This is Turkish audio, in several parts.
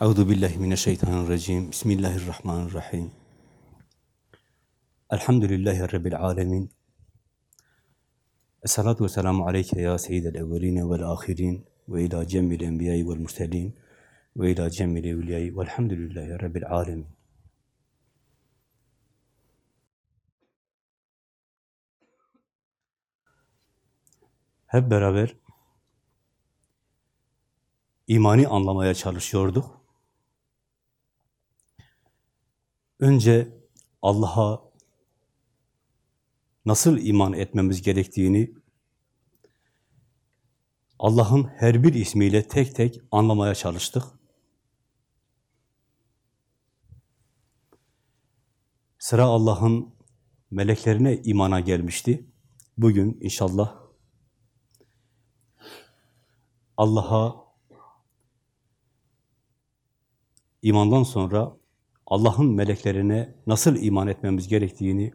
Euzu billahi mineşşeytanirracim. Bismillahirrahmanirrahim. Elhamdülillahi rabbil alamin. Esselatu vesselamu aleyke ya seyyidel evvelin ve'l ahirin ve ila cemmil enbiya'i ve'l murselin ve ila cemmil evliya'i ve'lhamdülillahi rabbil alamin. Hep beraber imani anlamaya çalışıyorduk. Önce Allah'a nasıl iman etmemiz gerektiğini Allah'ın her bir ismiyle tek tek anlamaya çalıştık. Sıra Allah'ın meleklerine imana gelmişti. Bugün inşallah Allah'a imandan sonra Allah'ın meleklerine nasıl iman etmemiz gerektiğini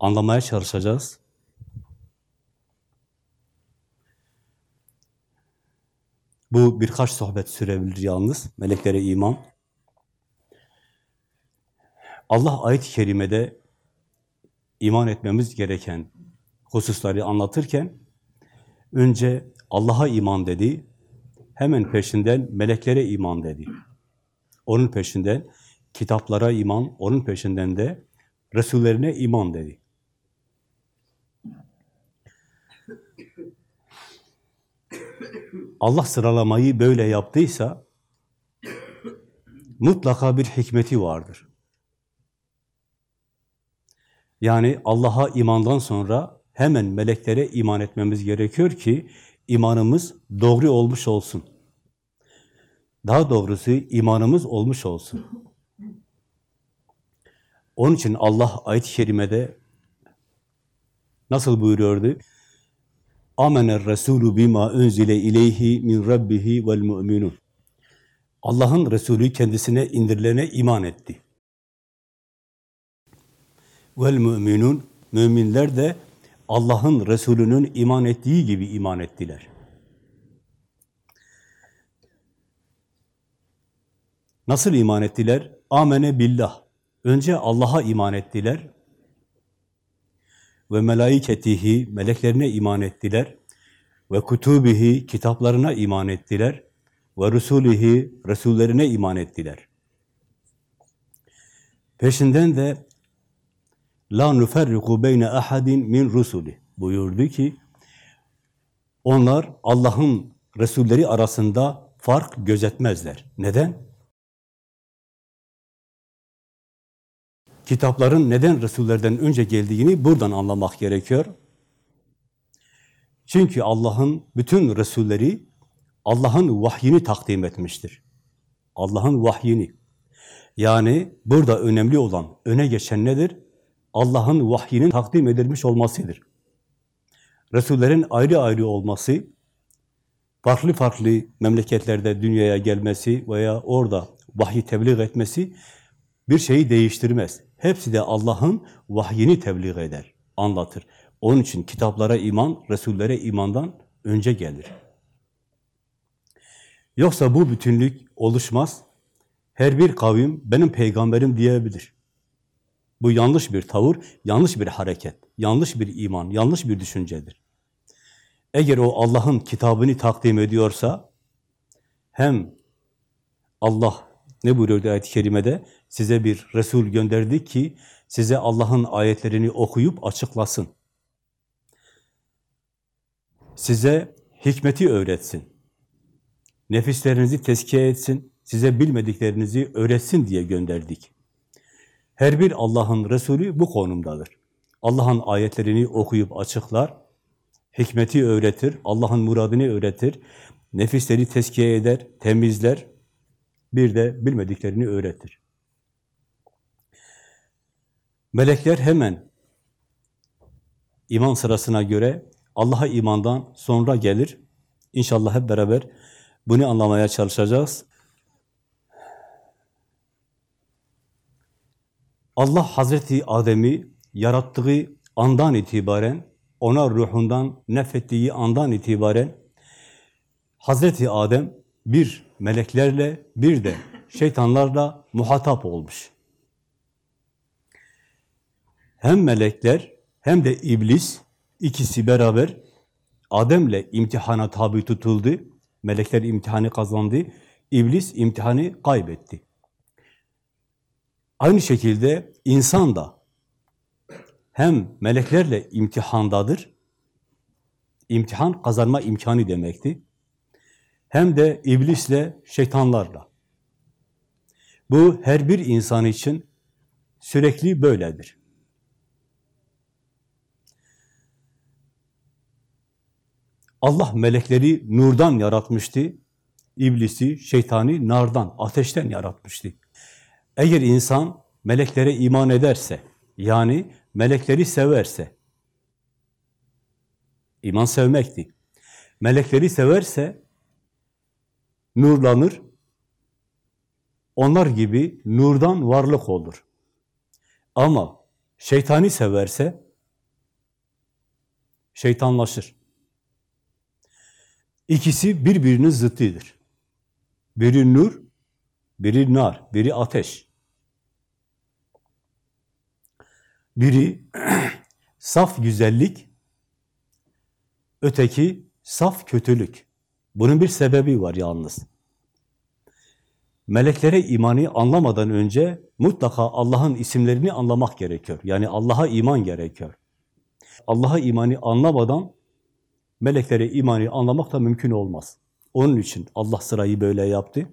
anlamaya çalışacağız. Bu birkaç sohbet sürebilir yalnız, meleklere iman. Allah ayet-i kerimede iman etmemiz gereken hususları anlatırken önce Allah'a iman dedi, hemen peşinden meleklere iman dedi. Onun peşinden kitaplara iman, onun peşinden de Resullerine iman dedi. Allah sıralamayı böyle yaptıysa mutlaka bir hikmeti vardır. Yani Allah'a imandan sonra hemen meleklere iman etmemiz gerekiyor ki imanımız doğru olmuş olsun. Daha doğrusu imanımız olmuş olsun. Onun için Allah ayet-i kerimede nasıl buyuruyordu? Amener Resulü bima unzile ileyhi min rabbihi vel mu'minun. Allah'ın Resulü kendisine indirilene iman etti. Vel mu'minun müminler de Allah'ın Resulü'nün iman ettiği gibi iman ettiler. Nasıl iman ettiler? Amene billah. Önce Allah'a iman ettiler. Ve melaiketihi, meleklerine iman ettiler. Ve kutubihi, kitaplarına iman ettiler. Ve rusulihi, resullerine iman ettiler. Peşinden de la nuferriku beyne ahadin min rusuli buyurdu ki onlar Allah'ın resulleri arasında fark gözetmezler. Neden? Kitapların neden Resullerden önce geldiğini buradan anlamak gerekiyor. Çünkü Allah'ın bütün Resulleri Allah'ın vahyini takdim etmiştir. Allah'ın vahyini. Yani burada önemli olan, öne geçen nedir? Allah'ın vahyinin takdim edilmiş olmasıdır. Resullerin ayrı ayrı olması, farklı farklı memleketlerde dünyaya gelmesi veya orada vahyi tebliğ etmesi bir şeyi değiştirmez. Hepsi de Allah'ın vahyini tebliğ eder, anlatır. Onun için kitaplara iman, Resullere imandan önce gelir. Yoksa bu bütünlük oluşmaz. Her bir kavim benim peygamberim diyebilir. Bu yanlış bir tavır, yanlış bir hareket, yanlış bir iman, yanlış bir düşüncedir. Eğer o Allah'ın kitabını takdim ediyorsa, hem Allah ne buyuruyordu ayet-i kerimede? Size bir Resul gönderdik ki size Allah'ın ayetlerini okuyup açıklasın. Size hikmeti öğretsin. Nefislerinizi tezkiye etsin. Size bilmediklerinizi öğretsin diye gönderdik. Her bir Allah'ın Resulü bu konumdadır. Allah'ın ayetlerini okuyup açıklar, hikmeti öğretir, Allah'ın muradını öğretir, nefisleri tezkiye eder, temizler, bir de bilmediklerini öğretir. Melekler hemen iman sırasına göre Allah'a imandan sonra gelir. İnşallah hep beraber bunu anlamaya çalışacağız. Allah Hazreti Adem'i yarattığı andan itibaren, ona ruhundan nefettiği andan itibaren Hazreti Adem bir meleklerle bir de şeytanlarla muhatap olmuş. Hem melekler hem de iblis ikisi beraber Adem'le imtihana tabi tutuldu. Melekler imtihanı kazandı. İblis imtihanı kaybetti. Aynı şekilde insan da hem meleklerle imtihandadır, imtihan kazanma imkanı demekti, hem de iblisle, şeytanlarla. Bu her bir insan için sürekli böyledir. Allah melekleri nurdan yaratmıştı, iblisi, şeytani nardan, ateşten yaratmıştı. Eğer insan meleklere iman ederse, yani melekleri severse, iman sevmekti. Melekleri severse nurlanır, onlar gibi nurdan varlık olur. Ama şeytani severse şeytanlaşır. İkisi birbirinin zıttıdır. Biri nur, biri nar, biri ateş. Biri saf güzellik, öteki saf kötülük. Bunun bir sebebi var yalnız. Meleklere imanı anlamadan önce mutlaka Allah'ın isimlerini anlamak gerekiyor. Yani Allah'a iman gerekiyor. Allah'a imanı anlamadan meleklere imanı anlamak da mümkün olmaz. Onun için Allah sırayı böyle yaptı.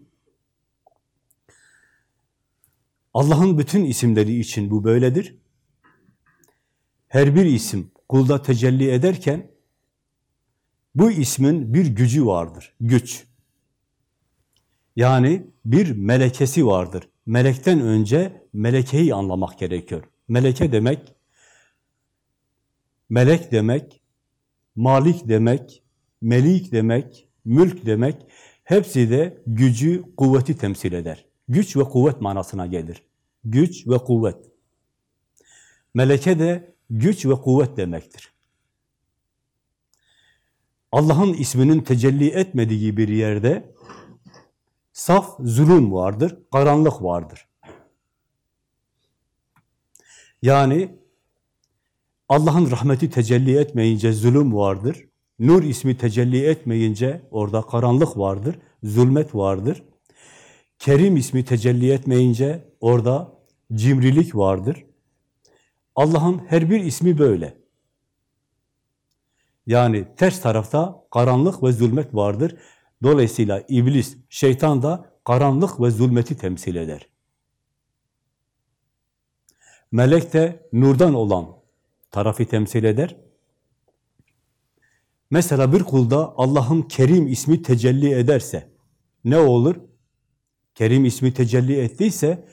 Allah'ın bütün isimleri için bu böyledir. Her bir isim kulda tecelli ederken bu ismin bir gücü vardır, güç. Yani bir melekesi vardır. Melekten önce melekeyi anlamak gerekiyor. Meleke demek, melek demek, malik demek, melik demek, mülk demek, hepsi de gücü, kuvveti temsil eder. Güç ve kuvvet manasına gelir. Güç ve kuvvet. Meleke de güç ve kuvvet demektir. Allah'ın isminin tecelli etmediği bir yerde saf zulüm vardır, karanlık vardır. Yani Allah'ın rahmeti tecelli etmeyince zulüm vardır. Nur ismi tecelli etmeyince orada karanlık vardır, zulmet vardır. Kerim ismi tecelli etmeyince orada cimrilik vardır. Allah'ın her bir ismi böyle. Yani ters tarafta karanlık ve zulmet vardır. Dolayısıyla iblis, şeytan da karanlık ve zulmeti temsil eder. Melek de nurdan olan tarafı temsil eder. Mesela bir kulda Allah'ın Kerim ismi tecelli ederse ne olur? Kerim ismi tecelli ettiyse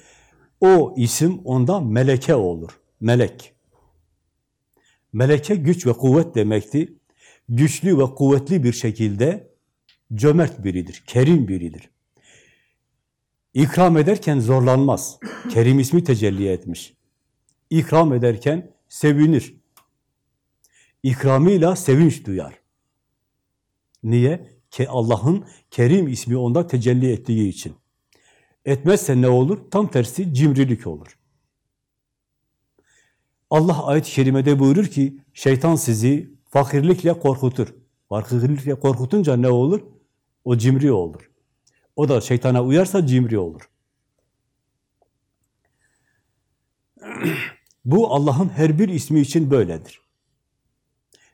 o isim onda meleke olur. Melek. Meleke güç ve kuvvet demekti. Güçlü ve kuvvetli bir şekilde cömert biridir, kerim biridir. İkram ederken zorlanmaz. Kerim ismi tecelli etmiş. İkram ederken sevinir. İkramıyla sevinç duyar. Niye? Ki Allah'ın Kerim ismi onda tecelli ettiği için. Etmezse ne olur? Tam tersi cimrilik olur. Allah ayet-i kerimede buyurur ki, şeytan sizi fakirlikle korkutur. Fakirlikle korkutunca ne olur? O cimri olur. O da şeytana uyarsa cimri olur. Bu Allah'ın her bir ismi için böyledir.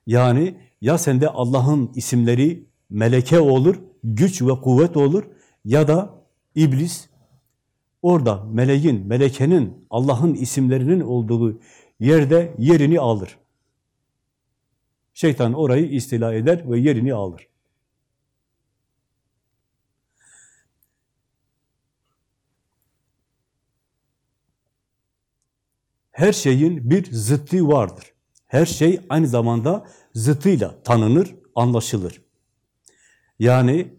Yani ya sende Allah'ın isimleri meleke olur, güç ve kuvvet olur ya da iblis orada meleğin, melekenin, Allah'ın isimlerinin olduğu yerde yerini alır. Şeytan orayı istila eder ve yerini alır. Her şeyin bir zıttı vardır. Her şey aynı zamanda zıttıyla tanınır, anlaşılır. Yani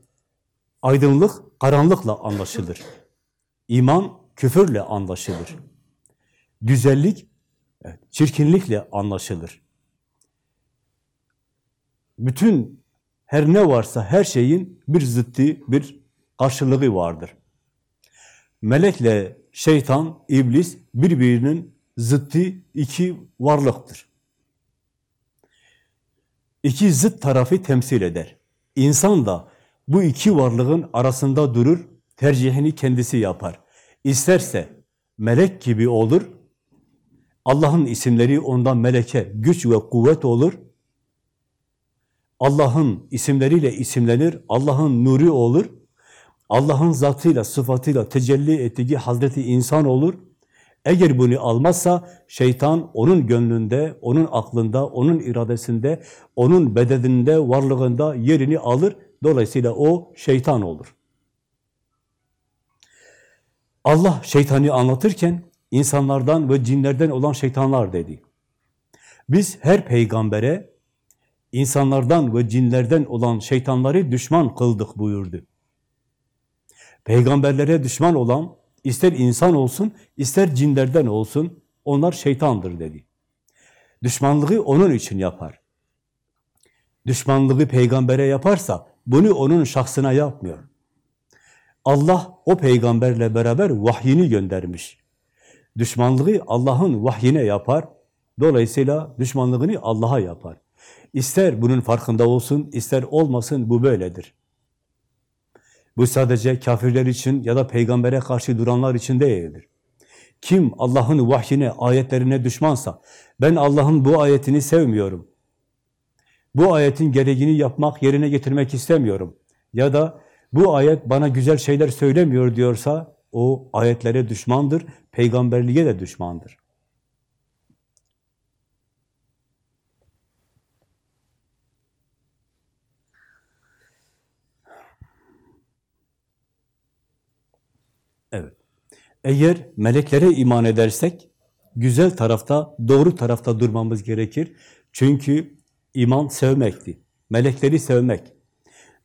aydınlık karanlıkla anlaşılır. İman küfürle anlaşılır. Güzellik çirkinlikle anlaşılır. Bütün her ne varsa her şeyin bir zıttı, bir karşılığı vardır. Melekle şeytan, iblis birbirinin zıttı iki varlıktır. İki zıt tarafı temsil eder. İnsan da bu iki varlığın arasında durur, tercihini kendisi yapar. İsterse melek gibi olur, Allah'ın isimleri ondan meleke güç ve kuvvet olur. Allah'ın isimleriyle isimlenir, Allah'ın nuru olur. Allah'ın zatıyla, sıfatıyla tecelli ettiği Hazreti insan olur. Eğer bunu almazsa şeytan onun gönlünde, onun aklında, onun iradesinde, onun bedeninde, varlığında yerini alır. Dolayısıyla o şeytan olur. Allah şeytani anlatırken insanlardan ve cinlerden olan şeytanlar dedi. Biz her peygambere insanlardan ve cinlerden olan şeytanları düşman kıldık buyurdu. Peygamberlere düşman olan ister insan olsun, ister cinlerden olsun onlar şeytandır dedi. Düşmanlığı onun için yapar. Düşmanlığı peygambere yaparsa bunu onun şahsına yapmıyor. Allah o peygamberle beraber vahyini göndermiş. Düşmanlığı Allah'ın vahyine yapar. Dolayısıyla düşmanlığını Allah'a yapar. İster bunun farkında olsun, ister olmasın bu böyledir. Bu sadece kafirler için ya da peygambere karşı duranlar için değildir. Kim Allah'ın vahyine, ayetlerine düşmansa, ben Allah'ın bu ayetini sevmiyorum, bu ayetin gereğini yapmak, yerine getirmek istemiyorum ya da bu ayet bana güzel şeyler söylemiyor diyorsa, o ayetlere düşmandır, peygamberliğe de düşmandır. Evet. Eğer meleklere iman edersek, güzel tarafta, doğru tarafta durmamız gerekir. Çünkü iman sevmekti. Melekleri sevmek.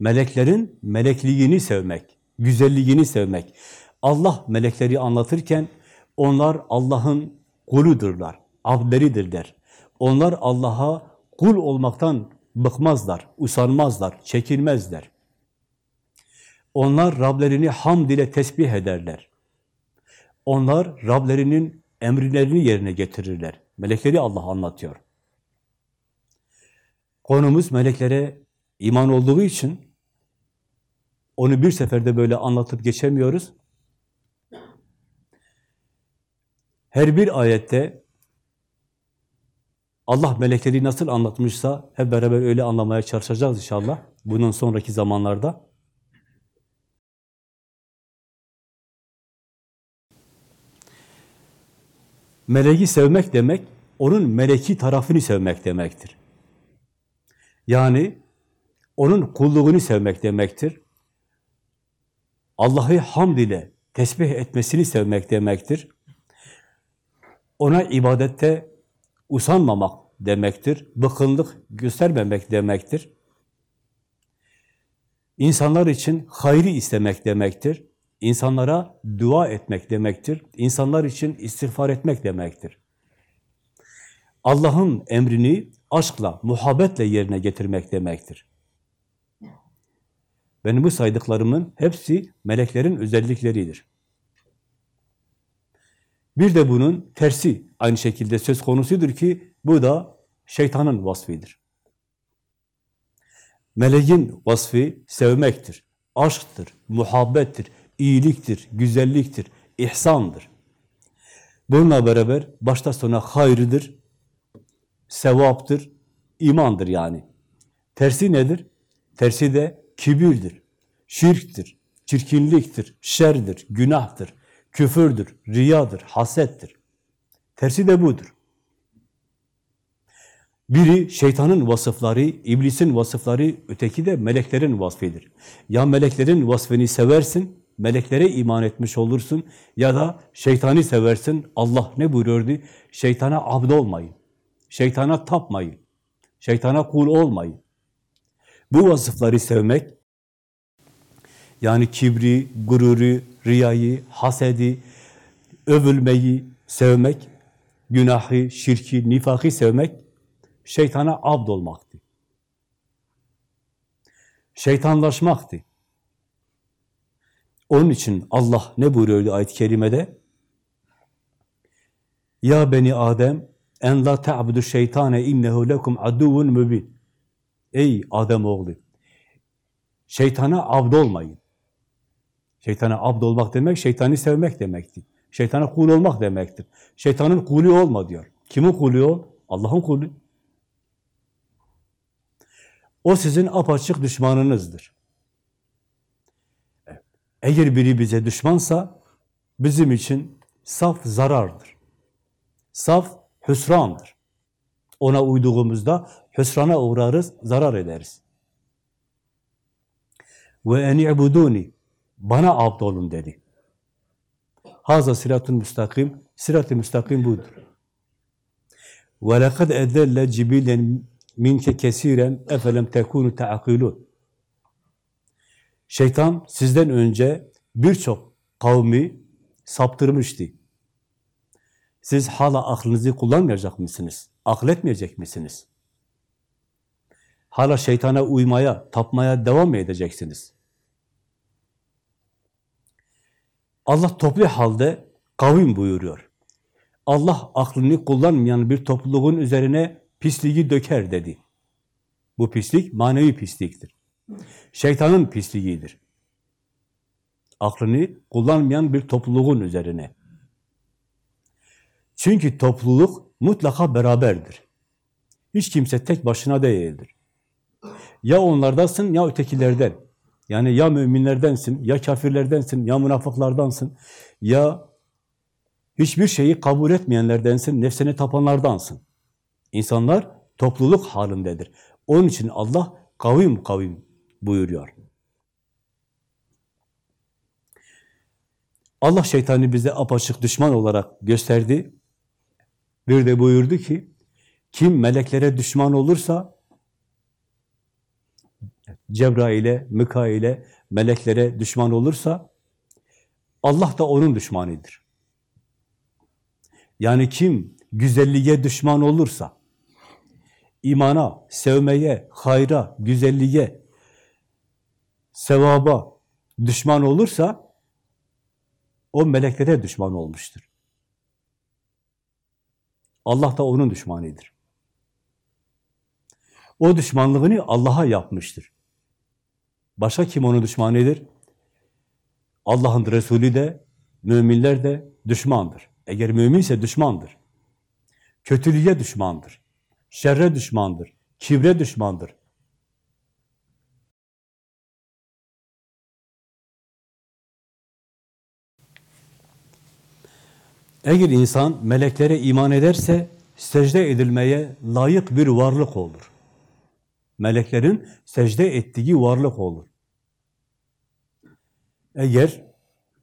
Meleklerin melekliğini sevmek, güzelliğini sevmek. Allah melekleri anlatırken onlar Allah'ın kuludurlar, abdleridirler. Onlar Allah'a kul olmaktan bıkmazlar, usanmazlar, çekinmezler. Onlar Rablerini hamd ile tesbih ederler. Onlar Rablerinin emrilerini yerine getirirler. Melekleri Allah anlatıyor. Konumuz meleklere iman olduğu için onu bir seferde böyle anlatıp geçemiyoruz. Her bir ayette Allah melekleri nasıl anlatmışsa hep beraber öyle anlamaya çalışacağız inşallah. Bunun sonraki zamanlarda. Meleği sevmek demek, onun meleki tarafını sevmek demektir. Yani onun kulluğunu sevmek demektir. Allah'ı hamd ile tesbih etmesini sevmek demektir. Ona ibadette usanmamak demektir. Bıkınlık göstermemek demektir. İnsanlar için hayrı istemek demektir. İnsanlara dua etmek demektir. İnsanlar için istiğfar etmek demektir. Allah'ın emrini aşkla, muhabbetle yerine getirmek demektir. Benim bu saydıklarımın hepsi meleklerin özellikleridir. Bir de bunun tersi aynı şekilde söz konusudur ki bu da şeytanın vasfidir. Meleğin vasfı sevmektir, aşktır, muhabbettir, iyiliktir, güzelliktir, ihsandır. Bununla beraber başta sona hayrıdır, sevaptır, imandır yani. Tersi nedir? Tersi de kibirdir, şirktir, çirkinliktir, şerdir, günahtır, küfürdür, riyadır, hasettir. Tersi de budur. Biri şeytanın vasıfları, iblisin vasıfları, öteki de meleklerin vasfidir. Ya meleklerin vasfını seversin, meleklere iman etmiş olursun ya da şeytanı seversin. Allah ne buyuruyordu? Şeytana abd olmayın. Şeytana tapmayın. Şeytana kul olmayın. Bu vasıfları sevmek, yani kibri, gururu, riyayı, hasedi, övülmeyi sevmek, günahı, şirki, nifakı sevmek, şeytana abd olmaktı. Şeytanlaşmaktı. Onun için Allah ne buyuruyordu ayet-i kerimede? Ya beni Adem en la ta'budu şeytane innehu lekum aduvun mübin. Ey Adem oğlu. Şeytana abd olmayın. Şeytana abd olmak demek, şeytani sevmek demektir. Şeytana kul olmak demektir. Şeytanın kulü olma diyor. Kimin kulü ol? Allah'ın kulü. O sizin apaçık düşmanınızdır. Eğer biri bize düşmansa bizim için saf zarardır. Saf hüsrandır. Ona uyduğumuzda hüsrana uğrarız, zarar ederiz. Ve en ibuduni bana abd olun dedi. Haza siratun müstakim, sirat-ı müstakim budur. Ve lekad edelle cibilen minke kesiren efelem tekunu teakilun. Şeytan sizden önce birçok kavmi saptırmıştı. Siz hala aklınızı kullanmayacak mısınız? Akletmeyecek misiniz? Hala şeytana uymaya, tapmaya devam mı edeceksiniz? Allah toplu halde kavim buyuruyor. Allah aklını kullanmayan bir topluluğun üzerine pisliği döker dedi. Bu pislik manevi pisliktir. Şeytanın pisliğidir. Aklını kullanmayan bir topluluğun üzerine. Çünkü topluluk mutlaka beraberdir. Hiç kimse tek başına değildir. Ya onlardasın ya ötekilerden. Yani ya müminlerdensin, ya kafirlerdensin, ya münafıklardansın, ya hiçbir şeyi kabul etmeyenlerdensin, nefsine tapanlardansın. İnsanlar topluluk halindedir. Onun için Allah kavim kavim buyuruyor. Allah şeytanı bize apaçık düşman olarak gösterdi. Bir de buyurdu ki, kim meleklere düşman olursa, Cebrail'e, Mikail'e, meleklere düşman olursa, Allah da onun düşmanıdır. Yani kim güzelliğe düşman olursa, imana, sevmeye, hayra, güzelliğe, sevaba düşman olursa, o meleklere düşman olmuştur. Allah da onun düşmanıdır. O düşmanlığını Allah'a yapmıştır. Başka kim onun düşmanıdır? Allah'ın Resulü de, müminler de düşmandır. Eğer müminse düşmandır. Kötülüğe düşmandır. Şerre düşmandır. Kibre düşmandır. Eğer insan meleklere iman ederse secde edilmeye layık bir varlık olur. Meleklerin secde ettiği varlık olur. Eğer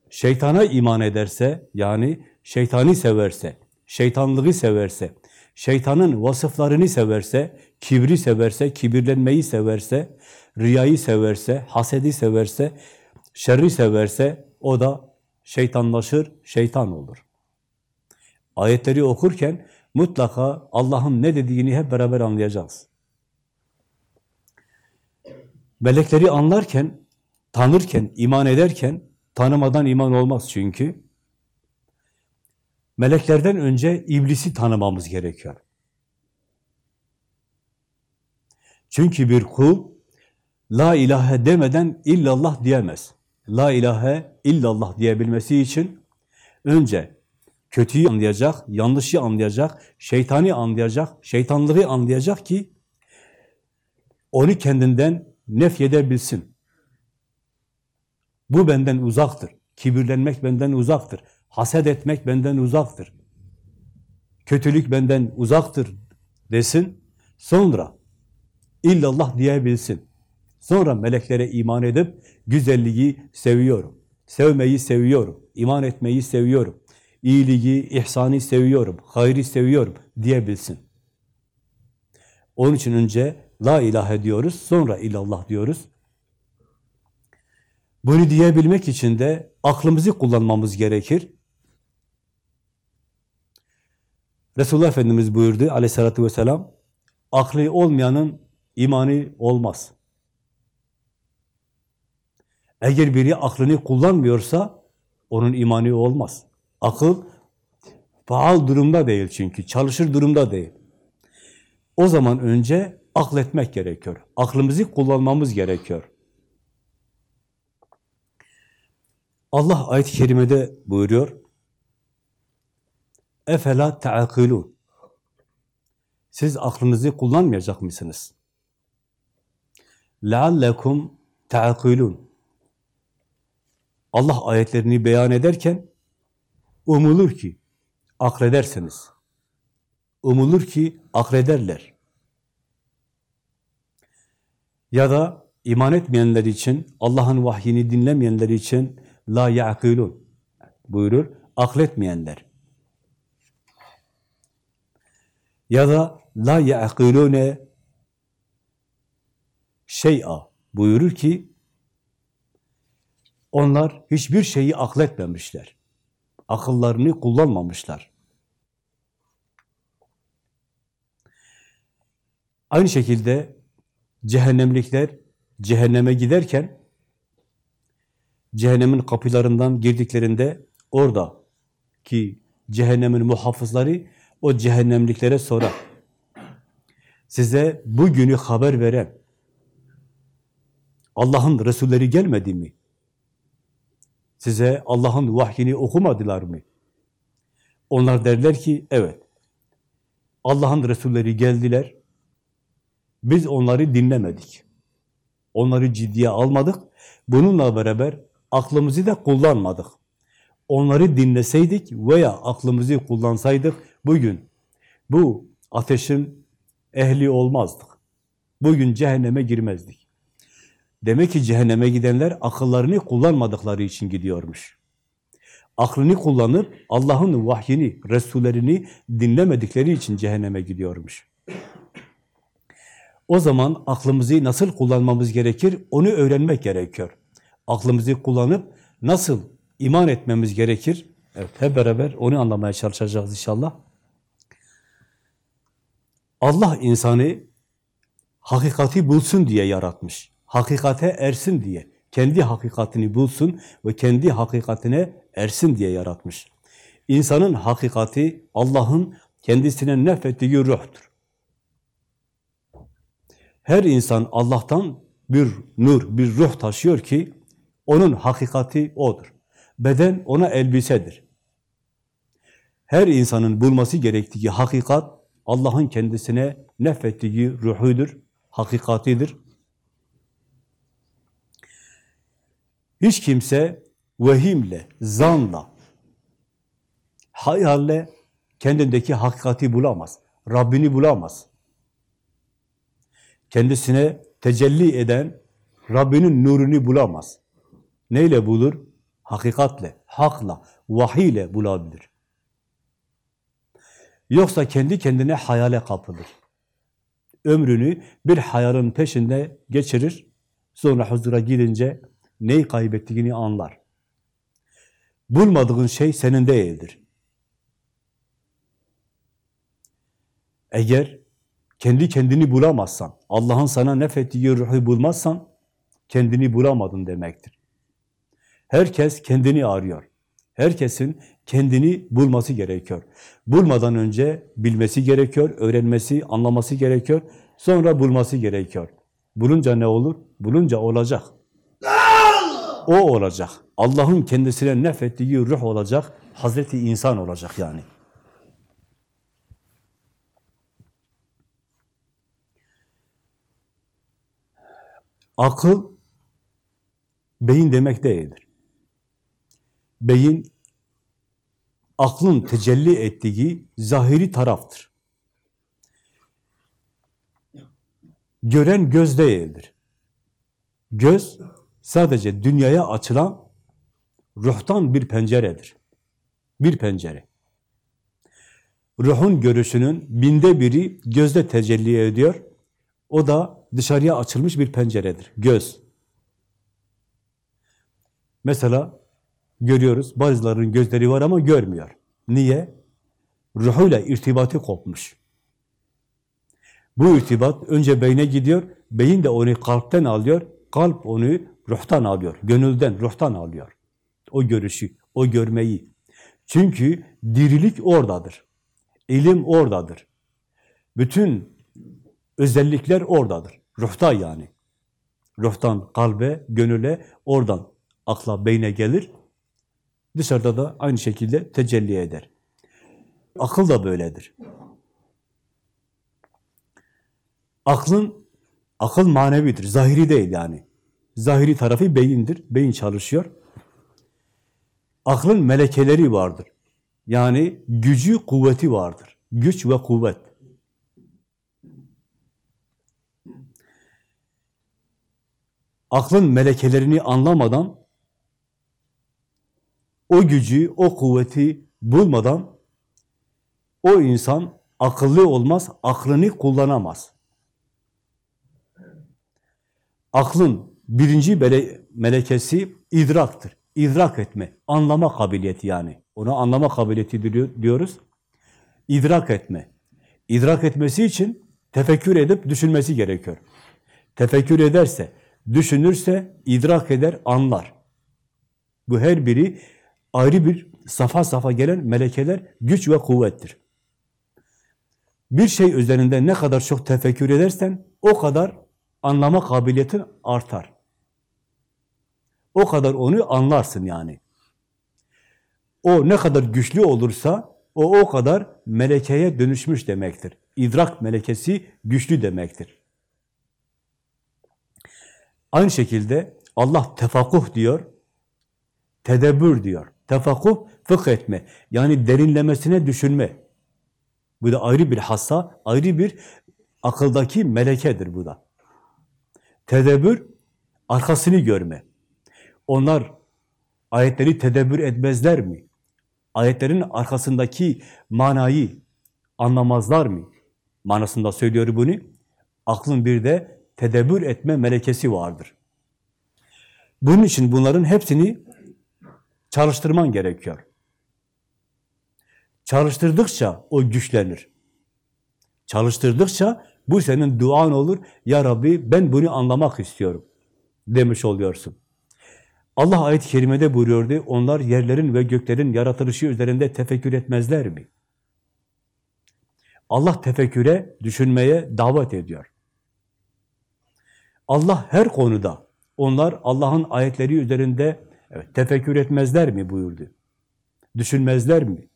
şeytana iman ederse, yani şeytani severse, şeytanlığı severse, şeytanın vasıflarını severse, kibri severse, kibirlenmeyi severse, riyayı severse, hasedi severse, şerri severse, o da şeytanlaşır, şeytan olur. Ayetleri okurken mutlaka Allah'ın ne dediğini hep beraber anlayacağız. Melekleri anlarken, tanırken, iman ederken, tanımadan iman olmaz çünkü. Meleklerden önce iblisi tanımamız gerekiyor. Çünkü bir kul, la ilahe demeden illallah diyemez. La ilahe illallah diyebilmesi için önce kötüyü anlayacak, yanlışı anlayacak, şeytani anlayacak, şeytanlığı anlayacak ki onu kendinden nefyedebilsin. Bu benden uzaktır. Kibirlenmek benden uzaktır. Haset etmek benden uzaktır. Kötülük benden uzaktır desin. Sonra illallah diyebilsin. Sonra meleklere iman edip güzelliği seviyorum. Sevmeyi seviyorum. iman etmeyi seviyorum iyiliği, ihsanı seviyorum, hayri seviyorum diyebilsin. Onun için önce la ilahe diyoruz, sonra illallah diyoruz. Bunu diyebilmek için de aklımızı kullanmamız gerekir. Resulullah Efendimiz buyurdu aleyhissalatü vesselam, aklı olmayanın imanı olmaz. Eğer biri aklını kullanmıyorsa onun imanı olmaz. Akıl faal durumda değil çünkü, çalışır durumda değil. O zaman önce akletmek gerekiyor. Aklımızı kullanmamız gerekiyor. Allah ayet-i kerimede buyuruyor. Efela teakilun. Siz aklınızı kullanmayacak mısınız? Leallekum teakilun. Allah ayetlerini beyan ederken umulur ki akredersiniz. Umulur ki akrederler. Ya da iman etmeyenler için, Allah'ın vahyini dinlemeyenler için la ya'kilun buyurur, akletmeyenler. Ya da la ya'kilune şey'a buyurur ki onlar hiçbir şeyi akletmemişler. Akıllarını kullanmamışlar. Aynı şekilde cehennemlikler cehenneme giderken cehennemin kapılarından girdiklerinde orada ki cehennemin muhafızları o cehennemliklere sorar. Size bugünü haber veren Allah'ın Resulleri gelmedi mi? Size Allah'ın vahyini okumadılar mı? Onlar derler ki, evet. Allah'ın Resulleri geldiler. Biz onları dinlemedik. Onları ciddiye almadık. Bununla beraber aklımızı da kullanmadık. Onları dinleseydik veya aklımızı kullansaydık bugün bu ateşin ehli olmazdık. Bugün cehenneme girmezdik. Demek ki cehenneme gidenler akıllarını kullanmadıkları için gidiyormuş. Aklını kullanıp Allah'ın vahyini, Resullerini dinlemedikleri için cehenneme gidiyormuş. O zaman aklımızı nasıl kullanmamız gerekir? Onu öğrenmek gerekiyor. Aklımızı kullanıp nasıl iman etmemiz gerekir? Evet, hep beraber onu anlamaya çalışacağız inşallah. Allah insanı hakikati bulsun diye yaratmış. Hakikate ersin diye. Kendi hakikatini bulsun ve kendi hakikatine ersin diye yaratmış. İnsanın hakikati Allah'ın kendisine nefettiği ruhtur. Her insan Allah'tan bir nur, bir ruh taşıyor ki onun hakikati odur. Beden ona elbisedir. Her insanın bulması gerektiği hakikat Allah'ın kendisine nefettiği ruhudur, hakikatidir. Hiç kimse vehimle, zanla, hayalle kendindeki hakikati bulamaz. Rabbini bulamaz. Kendisine tecelli eden Rabbinin nurunu bulamaz. Neyle bulur? Hakikatle, hakla, vahiyle bulabilir. Yoksa kendi kendine hayale kapılır. Ömrünü bir hayalın peşinde geçirir. Sonra huzura gidince neyi kaybettiğini anlar. Bulmadığın şey senin değildir. Eğer kendi kendini bulamazsan, Allah'ın sana nefettiği ruhu bulmazsan, kendini bulamadın demektir. Herkes kendini arıyor. Herkesin kendini bulması gerekiyor. Bulmadan önce bilmesi gerekiyor, öğrenmesi, anlaması gerekiyor. Sonra bulması gerekiyor. Bulunca ne olur? Bulunca olacak. O olacak. Allah'ın kendisine nefettiği ruh olacak. Hazreti insan olacak yani. Akıl beyin demek değildir. Beyin aklın tecelli ettiği zahiri taraftır. Gören göz değildir. Göz sadece dünyaya açılan ruhtan bir penceredir. Bir pencere. Ruhun görüşünün binde biri gözde tecelli ediyor. O da dışarıya açılmış bir penceredir. Göz. Mesela görüyoruz bazılarının gözleri var ama görmüyor. Niye? Ruhuyla irtibatı kopmuş. Bu irtibat önce beyne gidiyor, beyin de onu kalpten alıyor, kalp onu Ruhtan alıyor, gönülden, ruhtan alıyor. O görüşü, o görmeyi. Çünkü dirilik oradadır. İlim oradadır. Bütün özellikler oradadır. Ruhta yani. Ruhtan kalbe, gönüle, oradan akla, beyne gelir. Dışarıda da aynı şekilde tecelli eder. Akıl da böyledir. Aklın, akıl manevidir, zahiri değil yani. Zahiri tarafı beyindir, beyin çalışıyor. Aklın melekeleri vardır. Yani gücü, kuvveti vardır. Güç ve kuvvet. Aklın melekelerini anlamadan, o gücü, o kuvveti bulmadan o insan akıllı olmaz, aklını kullanamaz. Aklın birinci mele melekesi idraktır. İdrak etme, anlama kabiliyeti yani. Ona anlama kabiliyeti diyoruz. İdrak etme. İdrak etmesi için tefekkür edip düşünmesi gerekiyor. Tefekkür ederse, düşünürse, idrak eder, anlar. Bu her biri ayrı bir safa safa gelen melekeler, güç ve kuvvettir. Bir şey üzerinde ne kadar çok tefekkür edersen, o kadar anlama kabiliyetin artar. O kadar onu anlarsın yani. O ne kadar güçlü olursa, o o kadar melekeye dönüşmüş demektir. İdrak melekesi güçlü demektir. Aynı şekilde Allah tefakuh diyor, tedebbür diyor. Tefakuh, fıkh etme. Yani derinlemesine düşünme. Bu da ayrı bir hassa, ayrı bir akıldaki melekedir bu da. Tedebbür, arkasını görme. Onlar ayetleri tedebbür etmezler mi? Ayetlerin arkasındaki manayı anlamazlar mı? Manasında söylüyor bunu. Aklın bir de tedebbür etme melekesi vardır. Bunun için bunların hepsini çalıştırman gerekiyor. Çalıştırdıkça o güçlenir. Çalıştırdıkça bu senin duan olur. Ya Rabbi ben bunu anlamak istiyorum demiş oluyorsun. Allah ayet-i kerimede buyuruyordu, onlar yerlerin ve göklerin yaratılışı üzerinde tefekkür etmezler mi? Allah tefekküre, düşünmeye davet ediyor. Allah her konuda, onlar Allah'ın ayetleri üzerinde evet, tefekkür etmezler mi buyurdu? Düşünmezler mi?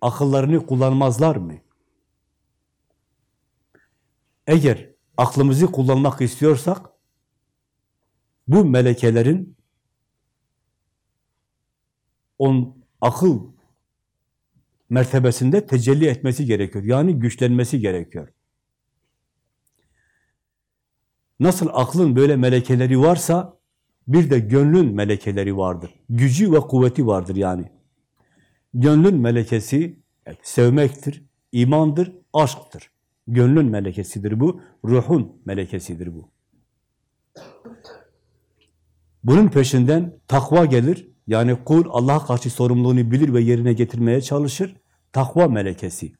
Akıllarını kullanmazlar mı? Eğer aklımızı kullanmak istiyorsak, bu melekelerin on akıl mertebesinde tecelli etmesi gerekiyor. Yani güçlenmesi gerekiyor. Nasıl aklın böyle melekeleri varsa bir de gönlün melekeleri vardır. Gücü ve kuvveti vardır yani. Gönlün melekesi sevmektir, imandır, aşktır. Gönlün melekesidir bu, ruhun melekesidir bu. Bunun peşinden takva gelir. Yani kul Allah'a karşı sorumluluğunu bilir ve yerine getirmeye çalışır. Takva melekesi.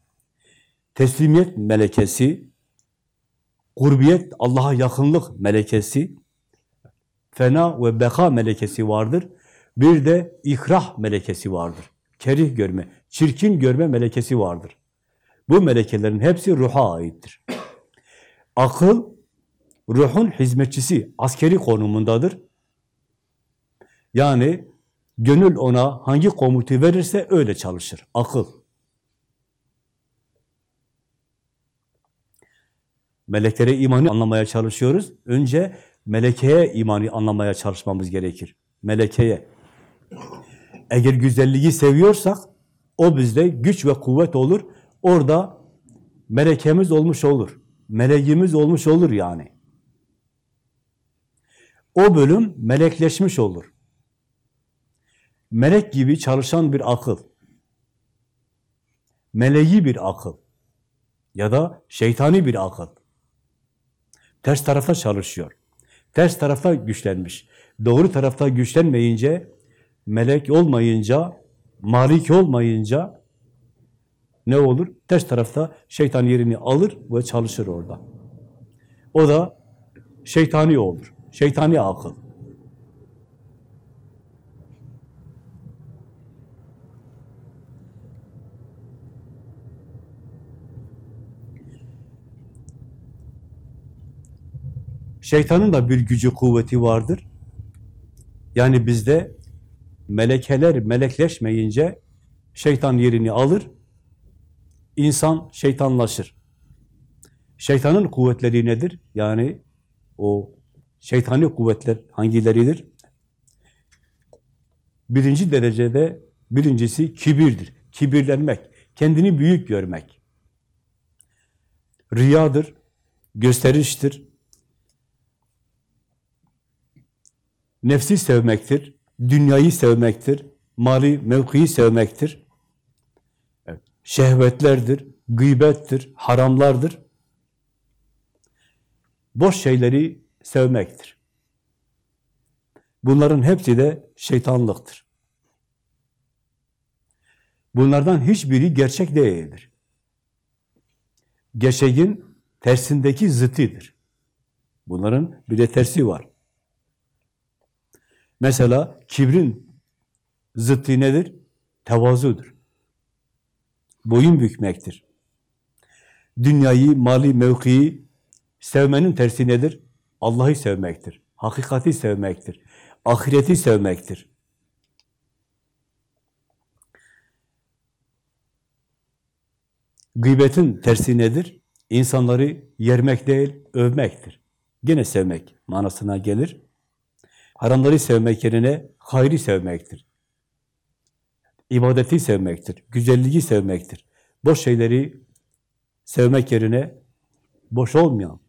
Teslimiyet melekesi, kurbiyet, Allah'a yakınlık melekesi, fena ve beka melekesi vardır. Bir de ikrah melekesi vardır. Kerih görme, çirkin görme melekesi vardır. Bu melekelerin hepsi ruha aittir. Akıl, ruhun hizmetçisi, askeri konumundadır. Yani gönül ona hangi komutu verirse öyle çalışır. Akıl. Meleklere imanı anlamaya çalışıyoruz. Önce melekeye imanı anlamaya çalışmamız gerekir. Melekeye. Eğer güzelliği seviyorsak o bizde güç ve kuvvet olur. Orada melekemiz olmuş olur. Meleğimiz olmuş olur yani. O bölüm melekleşmiş olur. Melek gibi çalışan bir akıl. Meleği bir akıl. Ya da şeytani bir akıl. Ters tarafta çalışıyor. Ters tarafta güçlenmiş. Doğru tarafta güçlenmeyince, melek olmayınca, malik olmayınca ne olur? Ters tarafta şeytan yerini alır ve çalışır orada. O da şeytani olur. Şeytani akıl. Şeytanın da bir gücü, kuvveti vardır. Yani bizde melekeler melekleşmeyince şeytan yerini alır, insan şeytanlaşır. Şeytanın kuvvetleri nedir? Yani o şeytani kuvvetler hangileridir? Birinci derecede birincisi kibirdir. Kibirlenmek, kendini büyük görmek. Riyadır, gösteriştir, nefsi sevmektir, dünyayı sevmektir, mali, mevkiyi sevmektir. Evet. Şehvetlerdir, gıybettir, haramlardır. Boş şeyleri sevmektir. Bunların hepsi de şeytanlıktır. Bunlardan hiçbiri gerçek değildir. Gerçeğin tersindeki zıtıdır. Bunların bir de tersi var. Mesela kibrin zıttı nedir? Tevazudur. Boyun bükmektir. Dünyayı, mali, mevkiyi sevmenin tersi nedir? Allah'ı sevmektir. Hakikati sevmektir. Ahireti sevmektir. Gıybetin tersi nedir? İnsanları yermek değil, övmektir. Gene sevmek manasına gelir. Haramları sevmek yerine hayri sevmektir. İbadeti sevmektir, güzelliği sevmektir. Boş şeyleri sevmek yerine boş olmayan,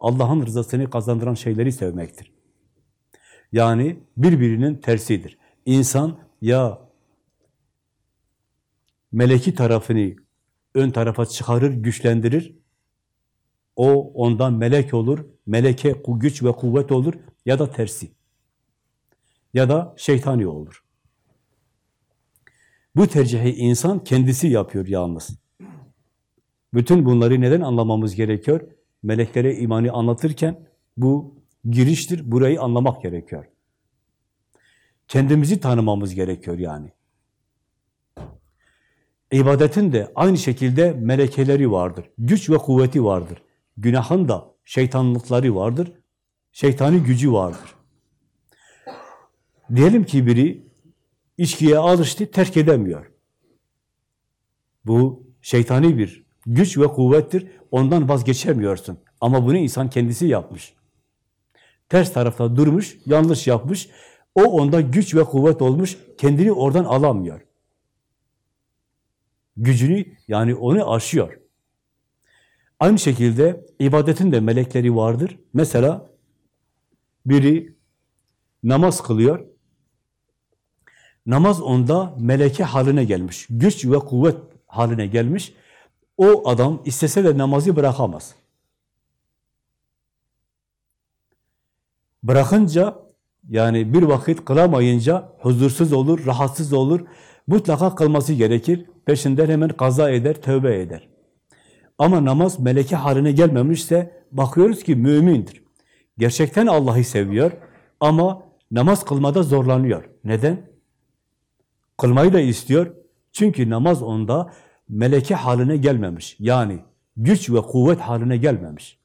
Allah'ın rızasını kazandıran şeyleri sevmektir. Yani birbirinin tersidir. İnsan ya meleki tarafını ön tarafa çıkarır, güçlendirir. O ondan melek olur, meleke güç ve kuvvet olur ya da tersi. Ya da şeytani olur. Bu tercihi insan kendisi yapıyor yalnız. Bütün bunları neden anlamamız gerekiyor? Meleklere imanı anlatırken bu giriştir, burayı anlamak gerekiyor. Kendimizi tanımamız gerekiyor yani. İbadetin de aynı şekilde melekeleri vardır. Güç ve kuvveti vardır. Günahın da şeytanlıkları vardır. Şeytani gücü vardır. Diyelim ki biri içkiye alıştı, terk edemiyor. Bu şeytani bir güç ve kuvvettir. Ondan vazgeçemiyorsun. Ama bunu insan kendisi yapmış. Ters tarafta durmuş, yanlış yapmış. O onda güç ve kuvvet olmuş, kendini oradan alamıyor. Gücünü yani onu aşıyor. Aynı şekilde ibadetin de melekleri vardır. Mesela biri namaz kılıyor. Namaz onda meleke haline gelmiş. Güç ve kuvvet haline gelmiş. O adam istese de namazı bırakamaz. Bırakınca yani bir vakit kılamayınca huzursuz olur, rahatsız olur. Mutlaka kılması gerekir. Peşinden hemen kaza eder, tövbe eder. Ama namaz meleke haline gelmemişse bakıyoruz ki mümindir. Gerçekten Allah'ı seviyor ama namaz kılmada zorlanıyor. Neden? Kılmayı da istiyor. Çünkü namaz onda meleke haline gelmemiş. Yani güç ve kuvvet haline gelmemiş.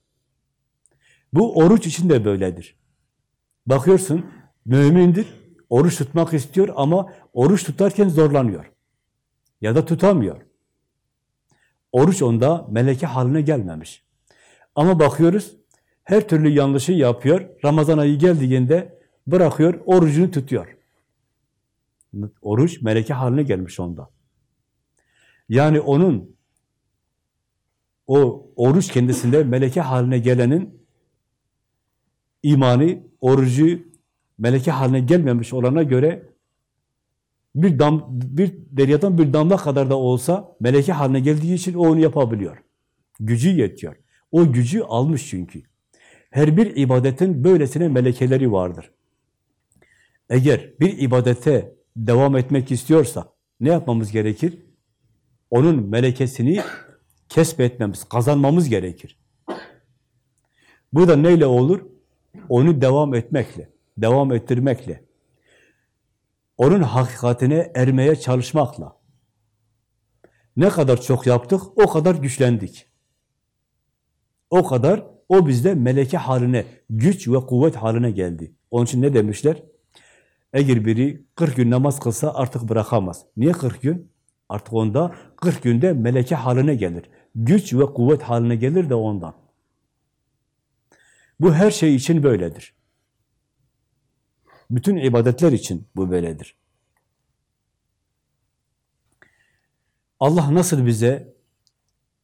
Bu oruç için de böyledir. Bakıyorsun mümindir, oruç tutmak istiyor ama oruç tutarken zorlanıyor. Ya da tutamıyor. Oruç onda meleke haline gelmemiş. Ama bakıyoruz her türlü yanlışı yapıyor. Ramazan ayı geldiğinde bırakıyor, orucunu tutuyor. Oruç meleke haline gelmiş onda. Yani onun o oruç kendisinde meleke haline gelenin imanı, orucu meleke haline gelmemiş olana göre bir dam bir deryadan bir damla kadar da olsa meleke haline geldiği için o onu yapabiliyor. Gücü yetiyor. O gücü almış çünkü. Her bir ibadetin böylesine melekeleri vardır. Eğer bir ibadete devam etmek istiyorsa ne yapmamız gerekir? Onun melekesini kesbetmemiz, kazanmamız gerekir. Bu da neyle olur? Onu devam etmekle, devam ettirmekle. Onun hakikatine ermeye çalışmakla. Ne kadar çok yaptık, o kadar güçlendik. O kadar O bizde meleke haline, güç ve kuvvet haline geldi. Onun için ne demişler? Eğer biri 40 gün namaz kılsa artık bırakamaz. Niye 40 gün? Artık onda 40 günde meleke haline gelir. Güç ve kuvvet haline gelir de ondan. Bu her şey için böyledir. Bütün ibadetler için bu böyledir. Allah nasıl bize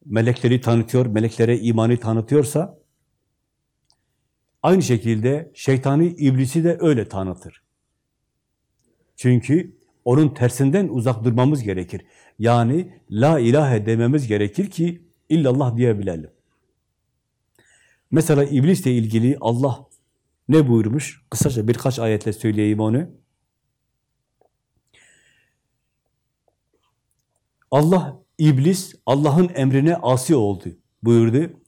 melekleri tanıtıyor, meleklere imanı tanıtıyorsa, aynı şekilde şeytani iblisi de öyle tanıtır. Çünkü onun tersinden uzak durmamız gerekir. Yani la ilahe dememiz gerekir ki illallah diyebilelim. Mesela iblisle ilgili Allah ne buyurmuş? Kısaca birkaç ayetle söyleyeyim onu. Allah, iblis Allah'ın emrine asi oldu buyurdu.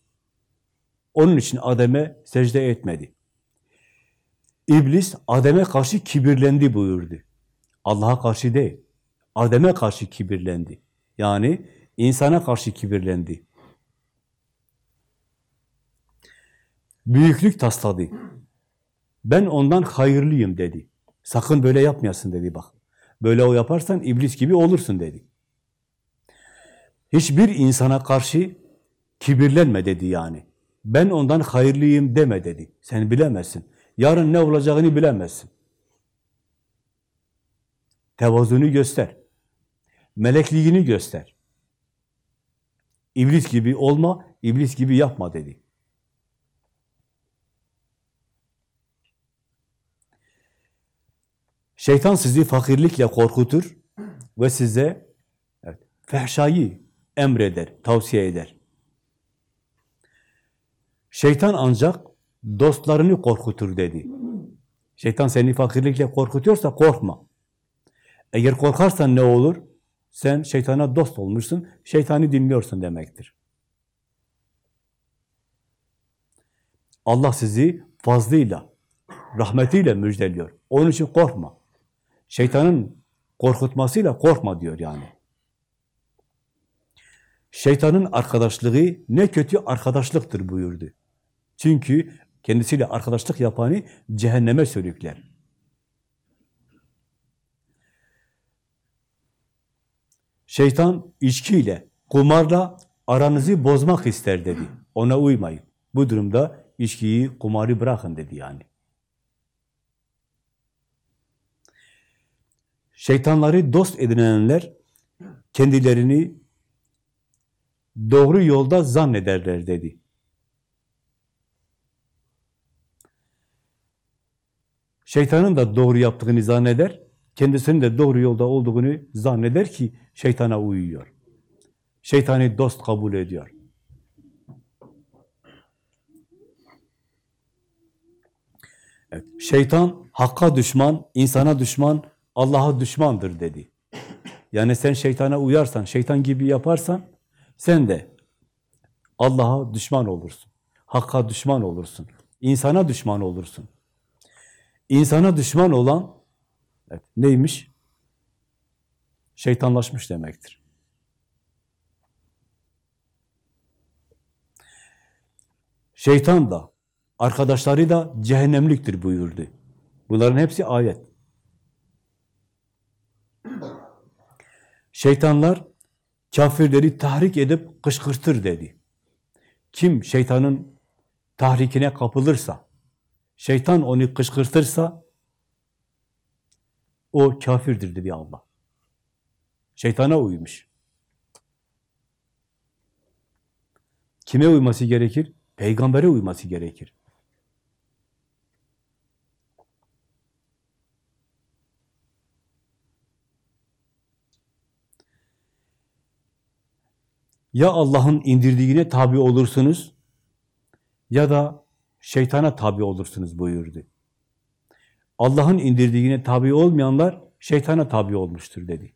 Onun için Adem'e secde etmedi. İblis Adem'e karşı kibirlendi buyurdu. Allah'a karşı değil, Adem'e karşı kibirlendi. Yani insana karşı kibirlendi. Büyüklük tasladı. Ben ondan hayırlıyım dedi. Sakın böyle yapmayasın dedi bak. Böyle o yaparsan iblis gibi olursun dedi. Hiçbir insana karşı kibirlenme dedi yani. Ben ondan hayırlıyım deme dedi. Sen bilemezsin. Yarın ne olacağını bilemezsin. Tevazunu göster. Melekliğini göster. İblis gibi olma, iblis gibi yapma dedi. Şeytan sizi fakirlikle korkutur ve size evet, fehşayı emreder, tavsiye eder. Şeytan ancak dostlarını korkutur dedi. Şeytan seni fakirlikle korkutuyorsa korkma. Eğer korkarsan ne olur? Sen şeytana dost olmuşsun, şeytani dinliyorsun demektir. Allah sizi fazlıyla, rahmetiyle müjdeliyor. Onun için korkma. Şeytanın korkutmasıyla korkma diyor yani. Şeytanın arkadaşlığı ne kötü arkadaşlıktır buyurdu. Çünkü kendisiyle arkadaşlık yapanı cehenneme sürükler. Şeytan içkiyle, kumarla aranızı bozmak ister dedi. Ona uymayın. Bu durumda içkiyi, kumarı bırakın dedi yani. Şeytanları dost edinenler kendilerini doğru yolda zannederler dedi. Şeytanın da doğru yaptığını zanneder, kendisinin de doğru yolda olduğunu zanneder ki şeytana uyuyor. Şeytani dost kabul ediyor. Evet, şeytan hakka düşman, insana düşman, Allah'a düşmandır dedi. Yani sen şeytana uyarsan, şeytan gibi yaparsan sen de Allah'a düşman olursun. Hakka düşman olursun. insana düşman olursun. İnsana düşman olan evet, neymiş? Şeytanlaşmış demektir. Şeytan da, arkadaşları da cehennemliktir buyurdu. Bunların hepsi ayet. Şeytanlar kafirleri tahrik edip kışkırtır dedi. Kim şeytanın tahrikine kapılırsa, şeytan onu kışkırtırsa, o kafirdir dedi Allah. Şeytana uymuş. Kime uyması gerekir? Peygambere uyması gerekir. Ya Allah'ın indirdiğine tabi olursunuz ya da şeytana tabi olursunuz buyurdu. Allah'ın indirdiğine tabi olmayanlar şeytana tabi olmuştur dedi.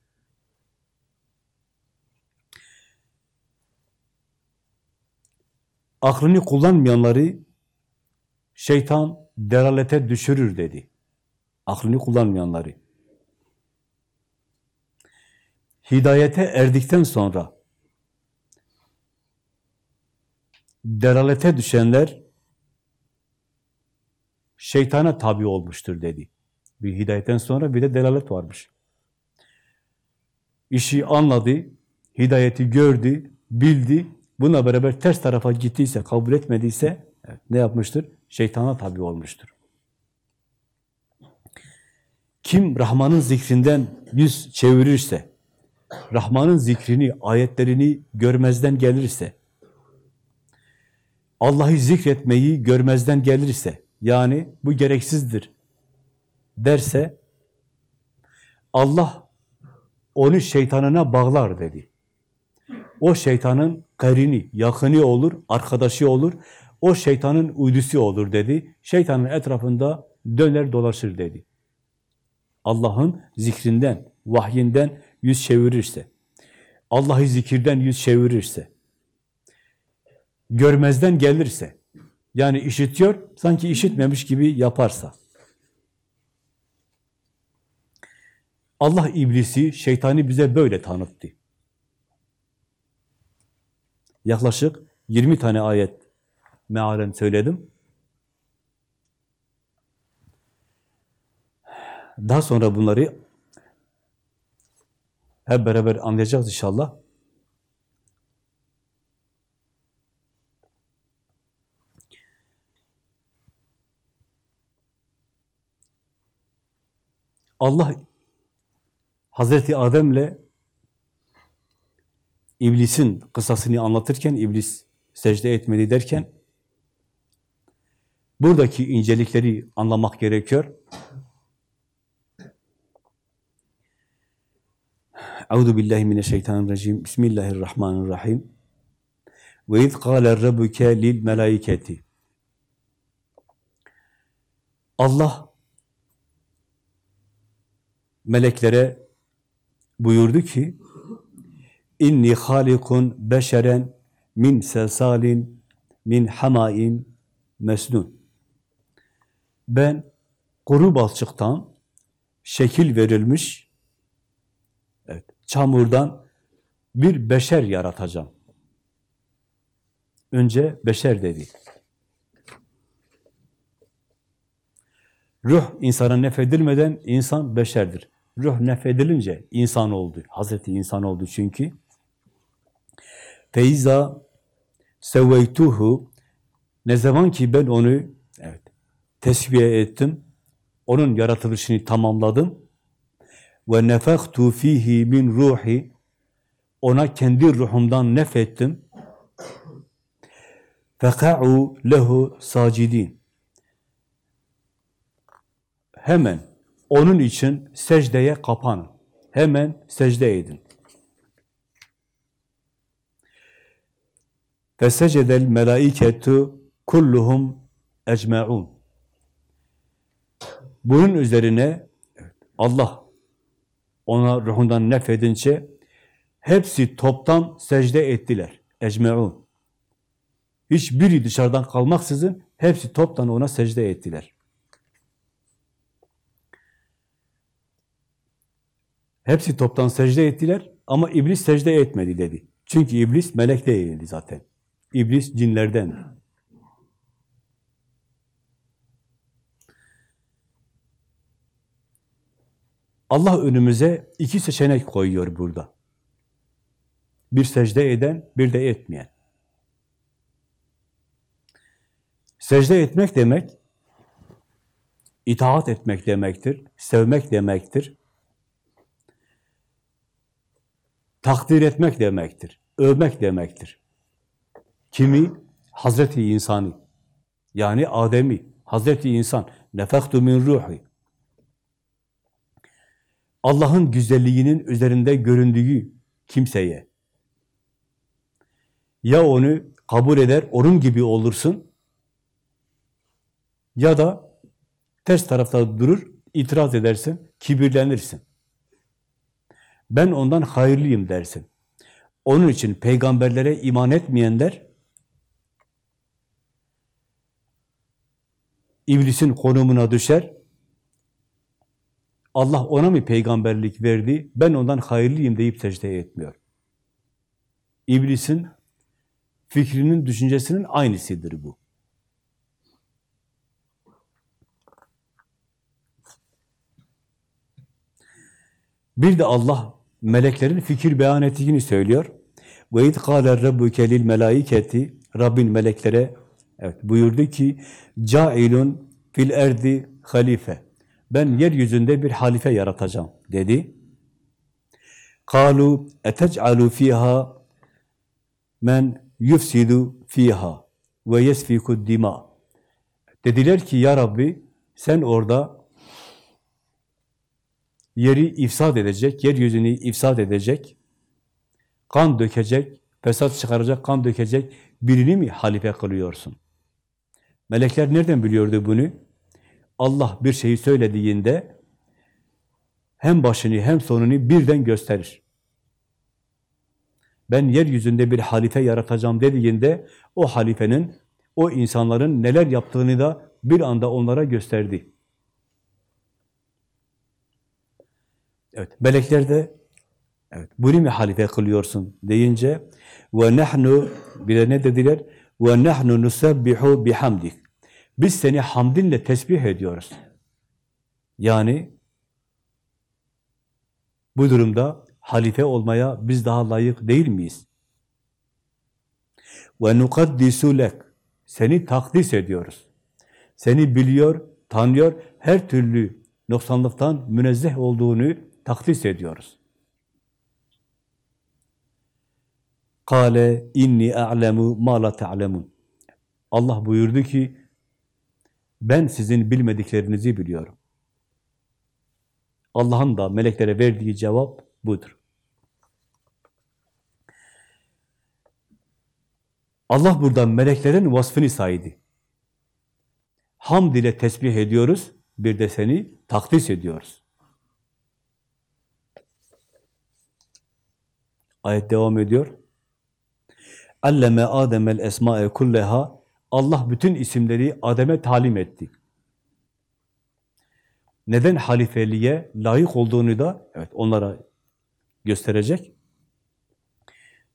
Aklını kullanmayanları şeytan delalete düşürür dedi. Aklını kullanmayanları. Hidayete erdikten sonra delalete düşenler şeytana tabi olmuştur dedi. Bir hidayetten sonra bir de delalet varmış. İşi anladı, hidayeti gördü, bildi. Buna beraber ters tarafa gittiyse, kabul etmediyse ne yapmıştır? Şeytana tabi olmuştur. Kim Rahman'ın zikrinden yüz çevirirse, Rahman'ın zikrini, ayetlerini görmezden gelirse, Allah'ı zikretmeyi görmezden gelirse, yani bu gereksizdir derse, Allah onu şeytanına bağlar dedi. O şeytanın karini, yakını olur, arkadaşı olur, o şeytanın uydusu olur dedi. Şeytanın etrafında döner dolaşır dedi. Allah'ın zikrinden, vahyinden yüz çevirirse, Allah'ı zikirden yüz çevirirse, görmezden gelirse, yani işitiyor, sanki işitmemiş gibi yaparsa, Allah iblisi, şeytani bize böyle tanıttı. Yaklaşık 20 tane ayet mealen söyledim. Daha sonra bunları hep beraber anlayacağız inşallah. Allah Hazreti Adem'le iblisin kısasını anlatırken, iblis secde etmedi derken, buradaki incelikleri anlamak gerekiyor. Euzu billahi mineşşeytanirracim. Bismillahirrahmanirrahim. Ve iz kâle rabbuke lil melaiketi. Allah meleklere buyurdu ki inni halikun beşeren min selsalin min hamain mesnun. Ben kuru balçıktan şekil verilmiş evet, çamurdan bir beşer yaratacağım. Önce beşer dedi. Ruh insana nefedilmeden insan beşerdir. Ruh nefedilince insan oldu. Hazreti insan oldu çünkü. Feiza sevveytuhu ne zaman ki ben onu evet tesviye ettim, onun yaratılışını tamamladım ve nefektu fihi min ruhi ona kendi ruhumdan nefettim feka'u lehu sacidin hemen onun için secdeye kapanın. Hemen secde edin. Fesecedel melaiketu kulluhum ecmaun. Bunun üzerine Allah ona ruhundan nefedince hepsi toptan secde ettiler. Ecmaun. Hiçbiri dışarıdan kalmaksızın hepsi toptan ona secde ettiler. Hepsi toptan secde ettiler ama iblis secde etmedi dedi. Çünkü iblis melek değildi zaten. İblis cinlerden. Allah önümüze iki seçenek koyuyor burada. Bir secde eden, bir de etmeyen. Secde etmek demek, itaat etmek demektir, sevmek demektir, takdir etmek demektir, övmek demektir. Kimi? Hazreti insanı. Yani Adem'i, Hazreti insan. Nefektu min ruhi. Allah'ın güzelliğinin üzerinde göründüğü kimseye ya onu kabul eder, onun gibi olursun ya da ters tarafta durur, itiraz edersin, kibirlenirsin ben ondan hayırlıyım dersin. Onun için peygamberlere iman etmeyenler iblisin konumuna düşer. Allah ona mı peygamberlik verdi, ben ondan hayırlıyım deyip secde etmiyor. İblisin fikrinin, düşüncesinin aynısıdır bu. Bir de Allah meleklerin fikir beyan ettiğini söylüyor. Ve id kâle rabbuke lil melâiketi Rabbin meleklere evet buyurdu ki cailun fil erdi halife. Ben yeryüzünde bir halife yaratacağım dedi. Kalu etec'alu fiha men yufsidu fiha ve yesfiku dima. Dediler ki ya Rabbi sen orada yeri ifsad edecek, yeryüzünü ifsad edecek, kan dökecek, fesat çıkaracak, kan dökecek birini mi halife kılıyorsun? Melekler nereden biliyordu bunu? Allah bir şeyi söylediğinde hem başını hem sonunu birden gösterir. Ben yeryüzünde bir halife yaratacağım dediğinde o halifenin, o insanların neler yaptığını da bir anda onlara gösterdi. Evet, melekler de evet, bunu mu halife kılıyorsun deyince ve nahnu bir de ne dediler? Ve nahnu nusabbihu bihamdik. Biz seni hamdinle tesbih ediyoruz. Yani bu durumda halife olmaya biz daha layık değil miyiz? Ve nukaddisu lek. Seni takdis ediyoruz. Seni biliyor, tanıyor, her türlü noksanlıktan münezzeh olduğunu takdis ediyoruz. Kale inni a'lemu ma la ta'lemun. Allah buyurdu ki ben sizin bilmediklerinizi biliyorum. Allah'ın da meleklere verdiği cevap budur. Allah burada meleklerin vasfını saydı. Hamd ile tesbih ediyoruz, bir de seni takdis ediyoruz. Ayet devam ediyor. Alleme Adem'el esma'e kulleha Allah bütün isimleri Adem'e talim etti. Neden halifeliğe layık olduğunu da evet onlara gösterecek.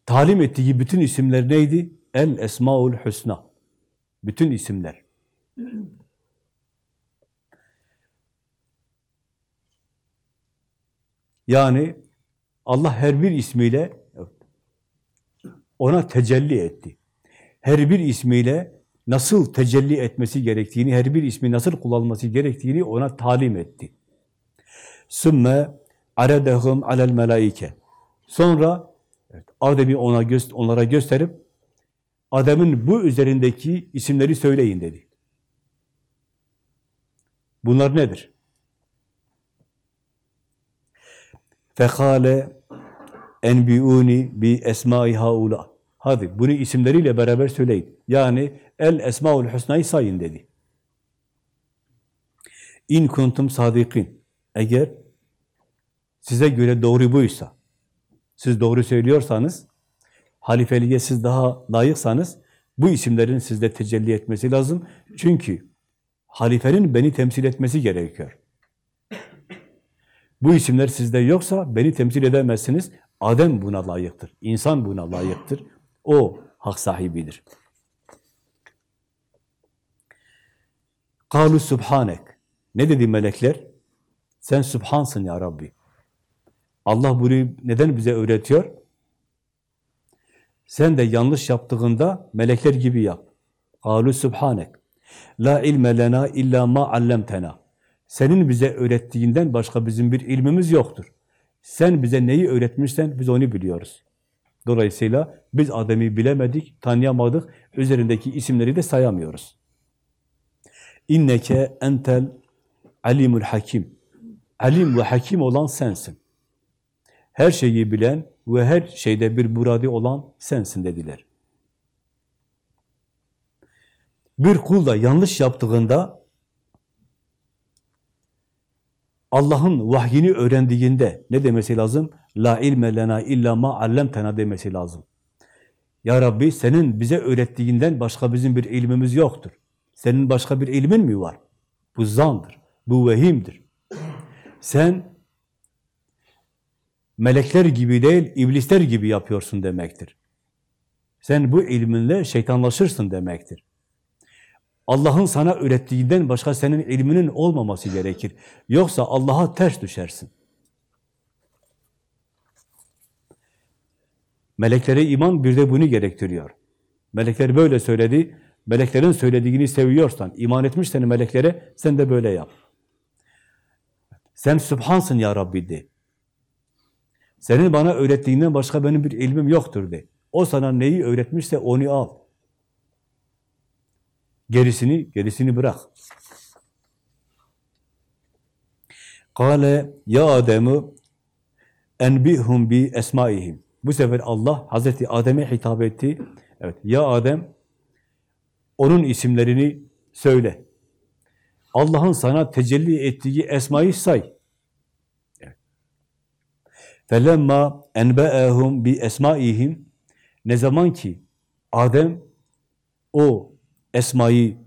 Talim ettiği bütün isimler neydi? El Esmaul Hüsna. Bütün isimler. Yani Allah her bir ismiyle ona tecelli etti. Her bir ismiyle nasıl tecelli etmesi gerektiğini, her bir ismi nasıl kullanılması gerektiğini ona talim etti. Sümme aredehum alel melaike. Sonra evet, Adem'i ona onlara gösterip Adem'in bu üzerindeki isimleri söyleyin dedi. Bunlar nedir? Fekale enbiuni bi esmai haula. Hadi bunu isimleriyle beraber söyleyin. Yani el esmaul husna'yı sayın dedi. İn kuntum sadikin. Eğer size göre doğru buysa, siz doğru söylüyorsanız, halifeliğe siz daha layıksanız, bu isimlerin sizde tecelli etmesi lazım. Çünkü halifenin beni temsil etmesi gerekiyor. Bu isimler sizde yoksa beni temsil edemezsiniz. Adem buna layıktır. İnsan buna layıktır. O hak sahibidir. Kalu subhanek. Ne dedi melekler? Sen subhansın ya Rabbi. Allah bunu neden bize öğretiyor? Sen de yanlış yaptığında melekler gibi yap. Kalu subhanek. La ilme lena illa ma allemtena. Senin bize öğrettiğinden başka bizim bir ilmimiz yoktur. Sen bize neyi öğretmişsen biz onu biliyoruz. Dolayısıyla biz Adem'i bilemedik, tanıyamadık, üzerindeki isimleri de sayamıyoruz. İnneke entel alimul hakim. Alim ve hakim olan sensin. Her şeyi bilen ve her şeyde bir muradi olan sensin dediler. Bir kul da yanlış yaptığında Allah'ın vahyini öğrendiğinde ne demesi lazım? La ilme lena illa ma allemtena demesi lazım. Ya Rabbi senin bize öğrettiğinden başka bizim bir ilmimiz yoktur. Senin başka bir ilmin mi var? Bu zandır, bu vehimdir. Sen melekler gibi değil, iblisler gibi yapıyorsun demektir. Sen bu ilminle şeytanlaşırsın demektir. Allah'ın sana öğrettiğinden başka senin ilminin olmaması gerekir. Yoksa Allah'a ters düşersin. Meleklere iman bir de bunu gerektiriyor. Melekler böyle söyledi. Meleklerin söylediğini seviyorsan, iman etmişsen meleklere, sen de böyle yap. Sen Sübhansın ya Rabbi de. Senin bana öğrettiğinden başka benim bir ilmim yoktur de. O sana neyi öğretmişse onu al. Gerisini, gerisini bırak. Kale ya Adem'u enbihum bi esmaihim. Bu sefer Allah Hazreti Adem'e hitap etti. Evet, ya Adem onun isimlerini söyle. Allah'ın sana tecelli ettiği esmayı say. Felemma enbe'ehum bi esmaihim ne zaman ki Adem o esmayı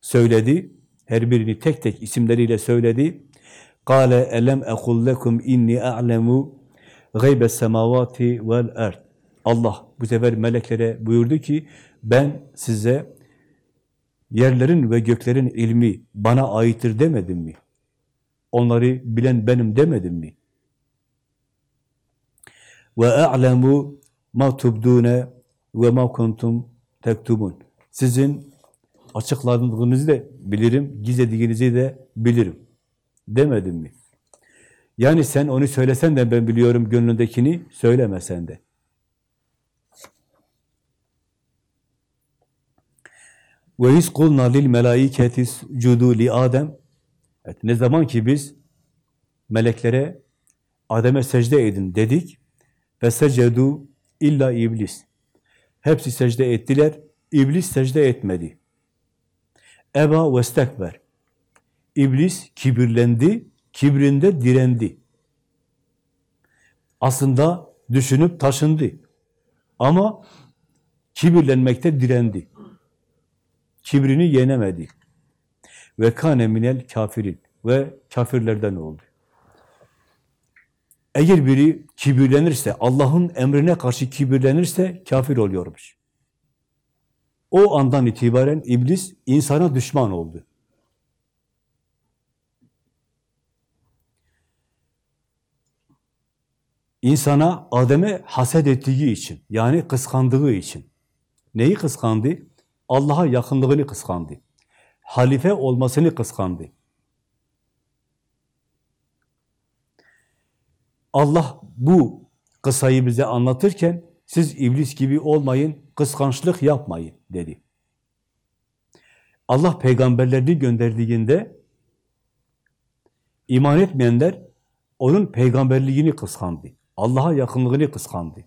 söyledi. Her birini tek tek isimleriyle söyledi. Kale elem ekul lekum inni a'lemu gaybe semavati vel erd. Allah bu sefer meleklere buyurdu ki ben size yerlerin ve göklerin ilmi bana aittir demedim mi? Onları bilen benim demedim mi? Ve a'lemu ma tubdune ve ma kuntum tektumun. Sizin açıkladığınızı da bilirim, gizlediğinizi de bilirim. Demedim mi? Yani sen onu söylesen de ben biliyorum gönlündekini, söylemesen de. Ve iz kulna lil melaiketi cudu li Adem. Evet, ne zaman ki biz meleklere Adem'e secde edin dedik ve secedu illa iblis. Hepsi secde ettiler, iblis secde etmedi. Eba ve stekber. İblis kibirlendi, kibrinde direndi. Aslında düşünüp taşındı. Ama kibirlenmekte direndi. Kibrini yenemedi. Ve kâne minel kafirin. Ve kafirlerden oldu. Eğer biri kibirlenirse, Allah'ın emrine karşı kibirlenirse kafir oluyormuş. O andan itibaren iblis insana düşman oldu. İnsana Adem'e haset ettiği için, yani kıskandığı için. Neyi kıskandı? Allah'a yakınlığını kıskandı. Halife olmasını kıskandı. Allah bu kısayı bize anlatırken siz iblis gibi olmayın, kıskançlık yapmayın dedi. Allah peygamberlerini gönderdiğinde iman etmeyenler onun peygamberliğini kıskandı. Allah'a yakınlığını kıskandı.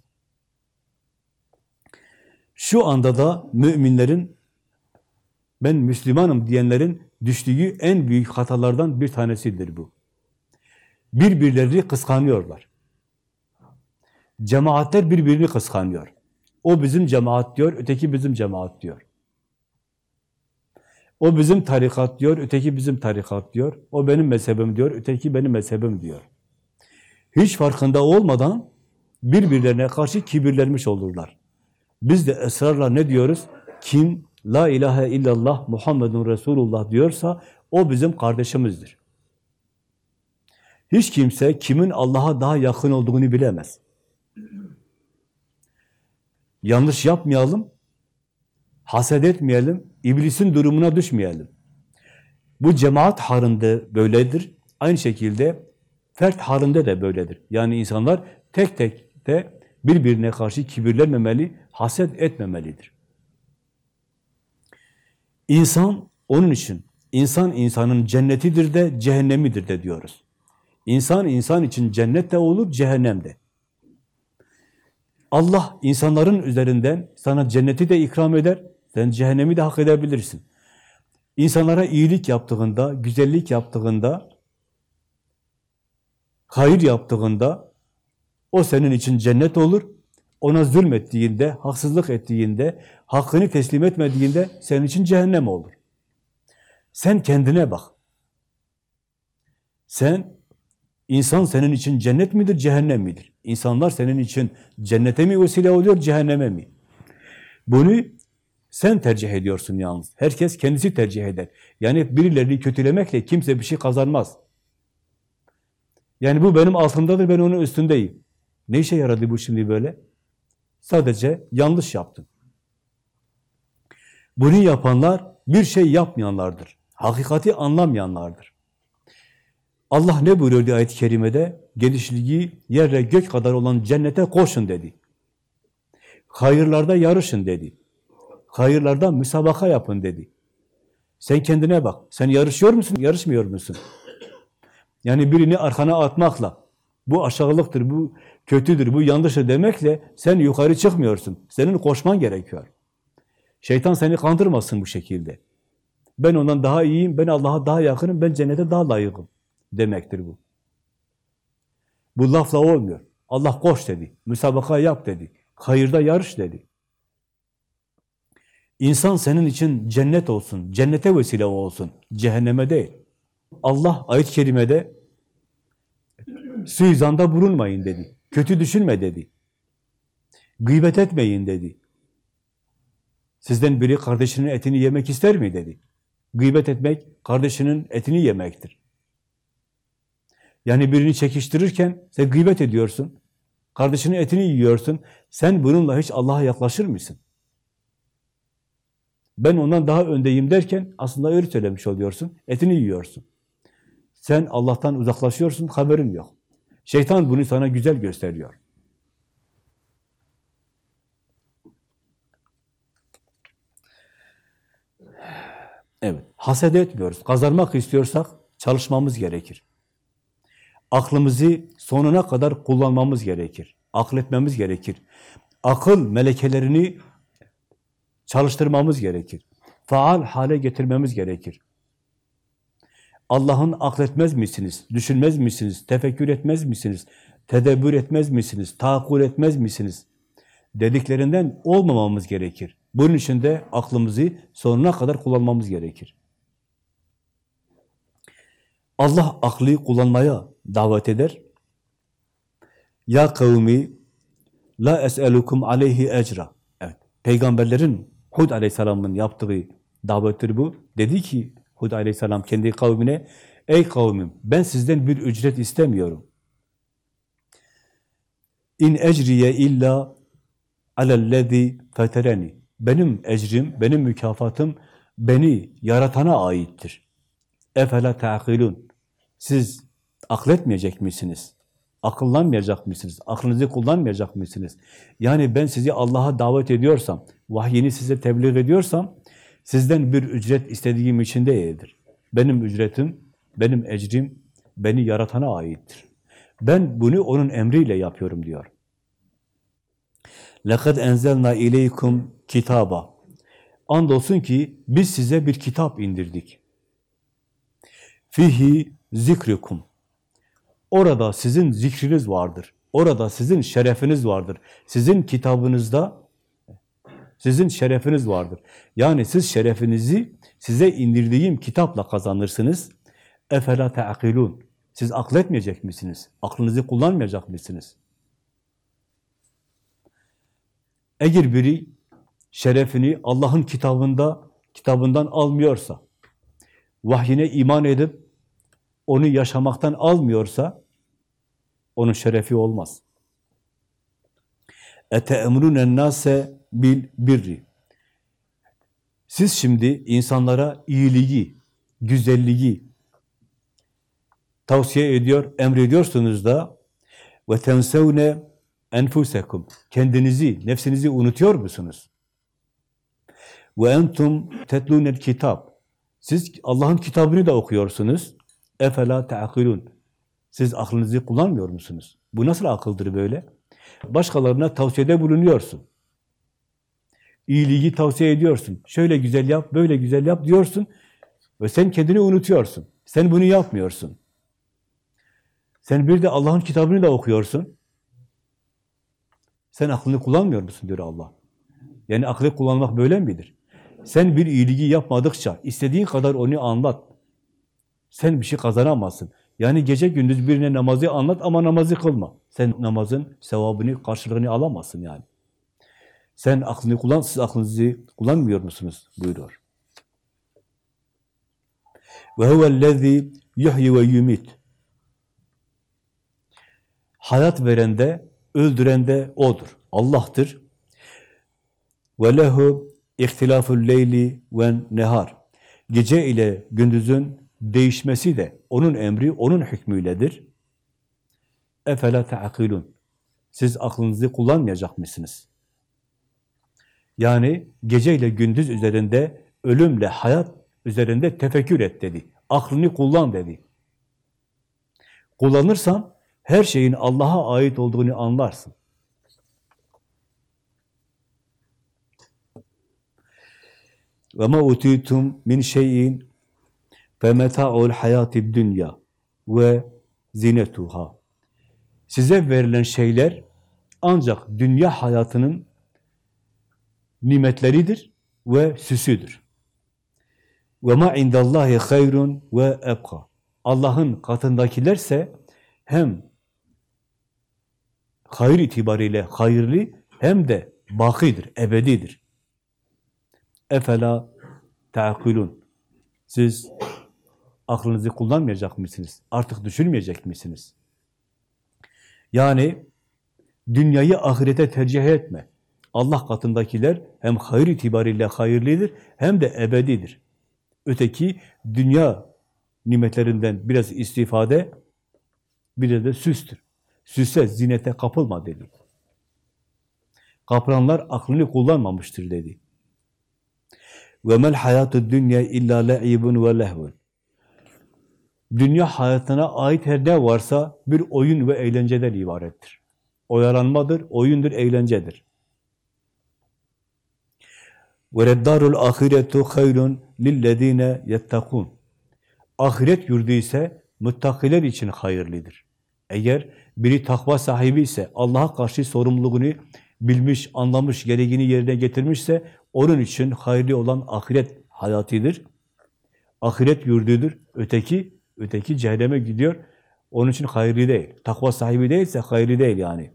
Şu anda da müminlerin, ben Müslümanım diyenlerin düştüğü en büyük hatalardan bir tanesidir bu. Birbirlerini kıskanıyorlar. Cemaatler birbirini kıskanıyor. O bizim cemaat diyor, öteki bizim cemaat diyor. O bizim tarikat diyor, öteki bizim tarikat diyor. O benim mezhebim diyor, öteki benim mezhebim diyor. Hiç farkında olmadan birbirlerine karşı kibirlenmiş olurlar. Biz de ısrarla ne diyoruz? Kim la ilahe illallah Muhammedun Resulullah diyorsa o bizim kardeşimizdir. Hiç kimse kimin Allah'a daha yakın olduğunu bilemez. Yanlış yapmayalım, haset etmeyelim, iblisin durumuna düşmeyelim. Bu cemaat halinde böyledir. Aynı şekilde fert halinde de böyledir. Yani insanlar tek tek de birbirine karşı kibirlenmemeli, haset etmemelidir. İnsan onun için, insan insanın cennetidir de cehennemidir de diyoruz. İnsan insan için cennet de olur, cehennem de. Allah insanların üzerinden sana cenneti de ikram eder, sen cehennemi de hak edebilirsin. İnsanlara iyilik yaptığında, güzellik yaptığında, hayır yaptığında, o senin için cennet olur, ona zulmettiğinde, haksızlık ettiğinde, hakkını teslim etmediğinde senin için cehennem olur. Sen kendine bak. Sen, insan senin için cennet midir, cehennem midir? İnsanlar senin için cennete mi vesile oluyor, cehenneme mi? Bunu sen tercih ediyorsun yalnız. Herkes kendisi tercih eder. Yani birilerini kötülemekle kimse bir şey kazanmaz. Yani bu benim altımdadır, ben onun üstündeyim. Ne işe yaradı bu şimdi böyle? Sadece yanlış yaptın. Bunu yapanlar bir şey yapmayanlardır. Hakikati anlamayanlardır. Allah ne buyuruyor ayet-i kerimede? Genişliği yerle gök kadar olan cennete koşun dedi. Hayırlarda yarışın dedi. Hayırlarda müsabaka yapın dedi. Sen kendine bak. Sen yarışıyor musun, yarışmıyor musun? Yani birini arkana atmakla, bu aşağılıktır, bu kötüdür, bu yanlıştır demekle sen yukarı çıkmıyorsun. Senin koşman gerekiyor. Şeytan seni kandırmasın bu şekilde. Ben ondan daha iyiyim, ben Allah'a daha yakınım, ben cennete daha layıkım demektir bu. Bu lafla olmuyor. Allah koş dedi, müsabaka yap dedi, hayırda yarış dedi. İnsan senin için cennet olsun, cennete vesile olsun, cehenneme değil. Allah ayet-i kerimede suizanda bulunmayın dedi. Kötü düşünme dedi. Gıybet etmeyin dedi. Sizden biri kardeşinin etini yemek ister mi dedi. Gıybet etmek kardeşinin etini yemektir. Yani birini çekiştirirken sen gıybet ediyorsun. Kardeşinin etini yiyorsun. Sen bununla hiç Allah'a yaklaşır mısın? Ben ondan daha öndeyim derken aslında öyle söylemiş oluyorsun. Etini yiyorsun. Sen Allah'tan uzaklaşıyorsun, haberin yok. Şeytan bunu sana güzel gösteriyor. Evet, haset etmiyoruz. Kazanmak istiyorsak çalışmamız gerekir. Aklımızı sonuna kadar kullanmamız gerekir. Akletmemiz gerekir. Akıl melekelerini çalıştırmamız gerekir. Faal hale getirmemiz gerekir. Allah'ın akletmez misiniz? Düşünmez misiniz? Tefekkür etmez misiniz? Tedebbür etmez misiniz? Tahakkul etmez misiniz? Dediklerinden olmamamız gerekir. Bunun için de aklımızı sonuna kadar kullanmamız gerekir. Allah aklı kullanmaya davet eder. Ya kavmi la es'elukum aleyhi ecra. Evet. Peygamberlerin Hud aleyhisselamın yaptığı davettir bu. Dedi ki Hud aleyhisselam kendi kavmine ey kavmim ben sizden bir ücret istemiyorum. İn ecriye illa alellezî fetereni. Benim ecrim, benim mükafatım beni yaratana aittir. Efela ta'kilun. Siz akletmeyecek misiniz? Akıllanmayacak mısınız? Aklınızı kullanmayacak mısınız? Yani ben sizi Allah'a davet ediyorsam, vahyini size tebliğ ediyorsam, sizden bir ücret istediğim için değildir. Benim ücretim, benim ecrim, beni yaratana aittir. Ben bunu onun emriyle yapıyorum diyor. لَقَدْ اَنْزَلْنَا اِلَيْكُمْ kitaba. Andolsun ki biz size bir kitap indirdik. Fihi zikrikum. Orada sizin zikriniz vardır. Orada sizin şerefiniz vardır. Sizin kitabınızda sizin şerefiniz vardır. Yani siz şerefinizi size indirdiğim kitapla kazanırsınız. Efela te'akilun. Siz akletmeyecek misiniz? Aklınızı kullanmayacak mısınız? Eğer biri şerefini Allah'ın kitabında kitabından almıyorsa, vahyine iman edip onu yaşamaktan almıyorsa onun şerefi olmaz. Ete emrunen nase bil birri. Siz şimdi insanlara iyiliği, güzelliği tavsiye ediyor, emrediyorsunuz da ve tensevne enfusekum. Kendinizi, nefsinizi unutuyor musunuz? Ve entum tetlunel kitap. Siz Allah'ın kitabını da okuyorsunuz. Efela te'akilun. Siz aklınızı kullanmıyor musunuz? Bu nasıl akıldır böyle? Başkalarına tavsiyede bulunuyorsun. İyiliği tavsiye ediyorsun. Şöyle güzel yap, böyle güzel yap diyorsun. Ve sen kendini unutuyorsun. Sen bunu yapmıyorsun. Sen bir de Allah'ın kitabını da okuyorsun. Sen aklını kullanmıyor musun diyor Allah. Yani aklı kullanmak böyle midir? Sen bir iyiliği yapmadıkça, istediğin kadar onu anlat. Sen bir şey kazanamazsın. Yani gece gündüz birine namazı anlat ama namazı kılma. Sen namazın sevabını, karşılığını alamazsın yani. Sen aklını kullan, siz aklınızı kullanmıyor musunuz? buyuruyor. Ve huvellezî yuhyi ve yumit. Hayat veren de, öldüren de O'dur. Allah'tır. Ve lehu ihtilaful leyli ve nehar. Gece ile gündüzün değişmesi de onun emri, onun hükmüyledir. Efela ta'kilun. Siz aklınızı kullanmayacak mısınız? Yani gece ile gündüz üzerinde, ölümle hayat üzerinde tefekkür et dedi. Aklını kullan dedi. Kullanırsan her şeyin Allah'a ait olduğunu anlarsın. Ve ma utitum min şeyin fe meta'ul hayatid dünya ve zinetuha. Size verilen şeyler ancak dünya hayatının nimetleridir ve süsüdür. Ve ma indallahi hayrun ve ebqa. Allah'ın katındakilerse hem hayır itibariyle hayırlı hem de bakidir, ebedidir. Efela ta'kulun. Siz aklınızı kullanmayacak mısınız? Artık düşünmeyecek misiniz? Yani dünyayı ahirete tercih etme. Allah katındakiler hem hayır itibariyle hayırlıdır hem de ebedidir. Öteki dünya nimetlerinden biraz istifade, bir de süstür. Süse, zinete kapılma dedi. Kapıranlar aklını kullanmamıştır dedi. Ve mel hayatü dünya illa le'ibun ve lehvun Dünya hayatına ait her ne varsa bir oyun ve eğlenceden ibarettir. Oyalanmadır, oyundur, eğlencedir. وَرَدَّارُ الْآخِرَةُ خَيْرٌ لِلَّذ۪ينَ يَتَّقُونَ Ahiret yurdu ise muttakiler için hayırlıdır. Eğer biri takva sahibi ise, Allah'a karşı sorumluluğunu bilmiş, anlamış, gereğini yerine getirmişse, onun için hayırlı olan ahiret hayatıdır. Ahiret yurdudur. Öteki, Öteki cehenneme gidiyor. Onun için hayırlı değil. Takva sahibi değilse hayırlı değil yani.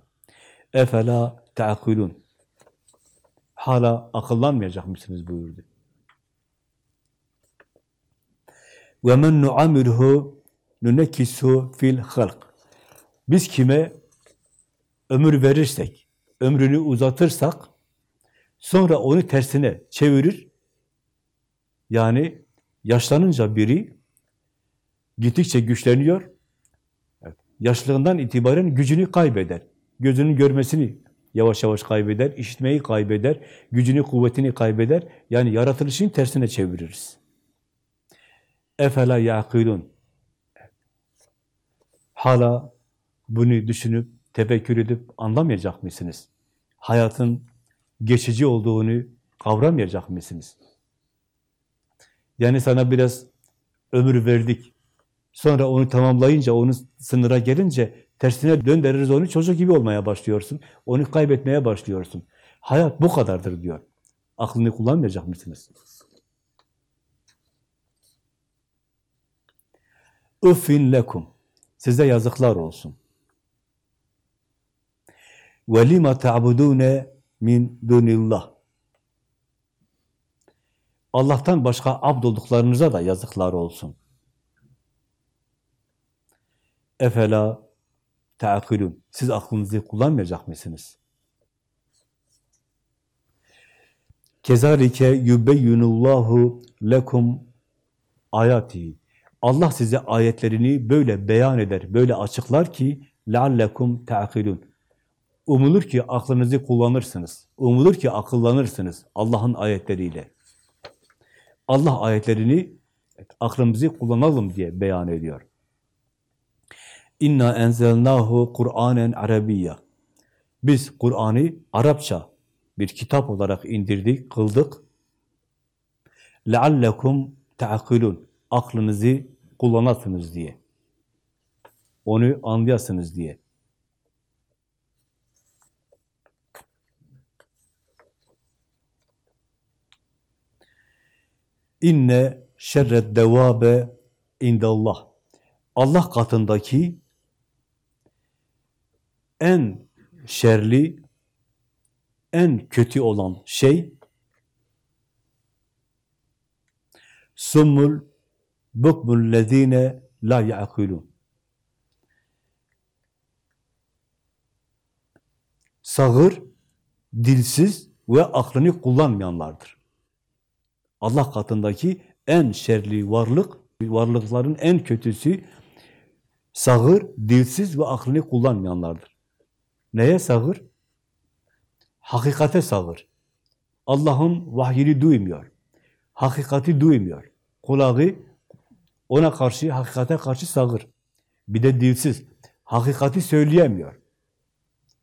Efela teakilun. Hala akıllanmayacak mısınız buyurdu. Ve men nu'amirhu nunekisu fil halk. Biz kime ömür verirsek, ömrünü uzatırsak, sonra onu tersine çevirir. Yani yaşlanınca biri gittikçe güçleniyor, yaşlılığından itibaren gücünü kaybeder. Gözünün görmesini yavaş yavaş kaybeder, işitmeyi kaybeder, gücünü, kuvvetini kaybeder. Yani yaratılışın tersine çeviririz. Efela yaqilun. Hala bunu düşünüp, tefekkür edip anlamayacak mısınız? Hayatın geçici olduğunu kavramayacak mısınız? Yani sana biraz ömür verdik. Sonra onu tamamlayınca, onun sınıra gelince tersine döndürürüz onu, çocuk gibi olmaya başlıyorsun. Onu kaybetmeye başlıyorsun. Hayat bu kadardır diyor. Aklını kullanmayacak mısınız? Üffin lekum. Size yazıklar olsun. Ve lima ta'budune min dunillah. Allah'tan başka abd olduklarınıza da yazıklar olsun. Efela teakülün. Siz aklınızı kullanmayacak mısınız? Kezalike yubeyyinullahu lekum ayati. Allah size ayetlerini böyle beyan eder, böyle açıklar ki leallekum teakülün. Umulur ki aklınızı kullanırsınız. Umulur ki akıllanırsınız Allah'ın ayetleriyle. Allah ayetlerini aklımızı kullanalım diye beyan ediyor. İnna enzelnahu Kur'anen Arabiyya. Biz Kur'an'ı Arapça bir kitap olarak indirdik, kıldık. Leallekum ta'kilun. Aklınızı kullanasınız diye. Onu anlayasınız diye. İnne şerred devabe indallah. Allah katındaki en şerli, en kötü olan şey summul bukmul lezine la ya'kulun. Sağır, dilsiz ve aklını kullanmayanlardır. Allah katındaki en şerli varlık, varlıkların en kötüsü sağır, dilsiz ve aklını kullanmayanlardır. Neye sağır? Hakikate sağır. Allah'ın vahyini duymuyor. Hakikati duymuyor. Kulağı ona karşı, hakikate karşı sağır. Bir de dilsiz. Hakikati söyleyemiyor.